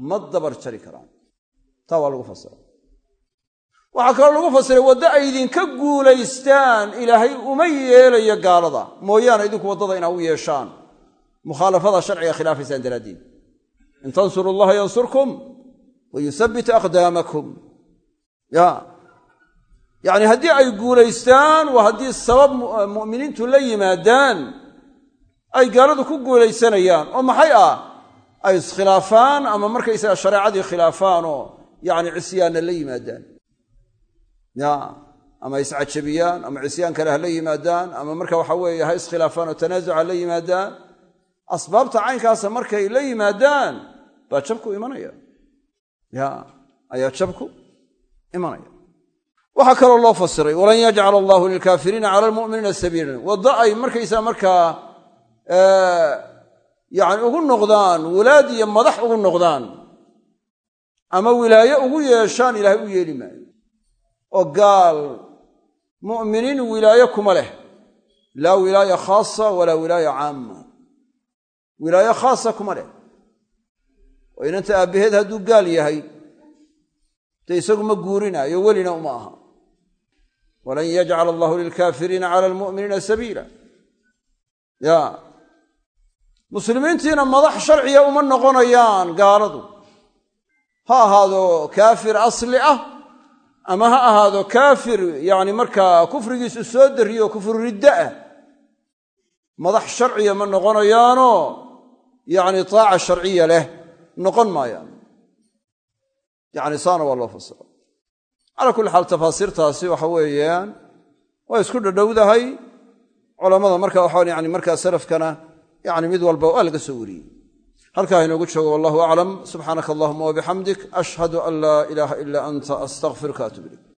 ma dabar jari karaan. Taa waa lagu fasira waxaa kaloo lagu fasiray waddo ay idinka guulaystaan ilaahay uma yeelayo gaalada. Mooyaane idinku waddada inaa u yeeshaan. Mukhaalafada sharciga khilaafaysaan daraaddeed. In tansuru allaha yansurkum wa yusabbit aqdaamakum ya yacni haddii ay guulaystaan waa haddii sabab mu'miniintu la yimaadaan ay gaaladu ku guulaysanayaan oo maxay ah ay iskhilaafaan ama markaysaga shareecadii khilaafaan oo yacni cisyaanna la yimaadaan ya ama iscajabiyaan ama cisyaan kale ha la yimaadaan ama marka waxa weeye ha iskhilaafaan oo tanaasuca la yimaadaan asbaabta caynkaasa markay la yimaadaan baa jabku imanaya ya ayaa jabku imanaya. Waxaa kaloo loo fasiray walan yajcala allahu lilkaafiriina cala almu'miniina sabiilan waddo ay markaysaa markaa yani ugu noqdaan walaad iyo madax ugu noqdaan ama wilaaye ugu yeeshaan ilaahay u yeeli maayo. Oo gaal mu'miniin wilaaye kuma leh. Laa wilaaya khaasa walaa wilaaya caama wilaaye khaasa kuma leh oo inanta aabbaheed hadduu gaal yahay dee isagu ma guurinaayo welina uma aha. Walan yajcala allahu lilkaafiriina cala almu'miniina sabiila. Ya muslimiintiina madax sharciya uma noqonayaan gaaladu. Ha ahaado kaafir asli ah ama ha ahaado kaafir yacni markaa kufrigiisu soo dariyo kufru ridda ah. Madax sharciya ma noqonayaanoo yacni taaca sharciya leh noqon maayaan. Yacni saana waa loo fasira calaa kulli xaal tafaasiirtaasi waxa weeyaan waa isku dhadhowdahay. Culammada marka waxaa yani markaa salafkana yani mid walba waa laga soo wariyey. Halkaa inoogu joogo wallahu aclam. Subxaanaka allahuma wabixamdik ashhadu an laa ilaaha ila anta astaqfiruka atub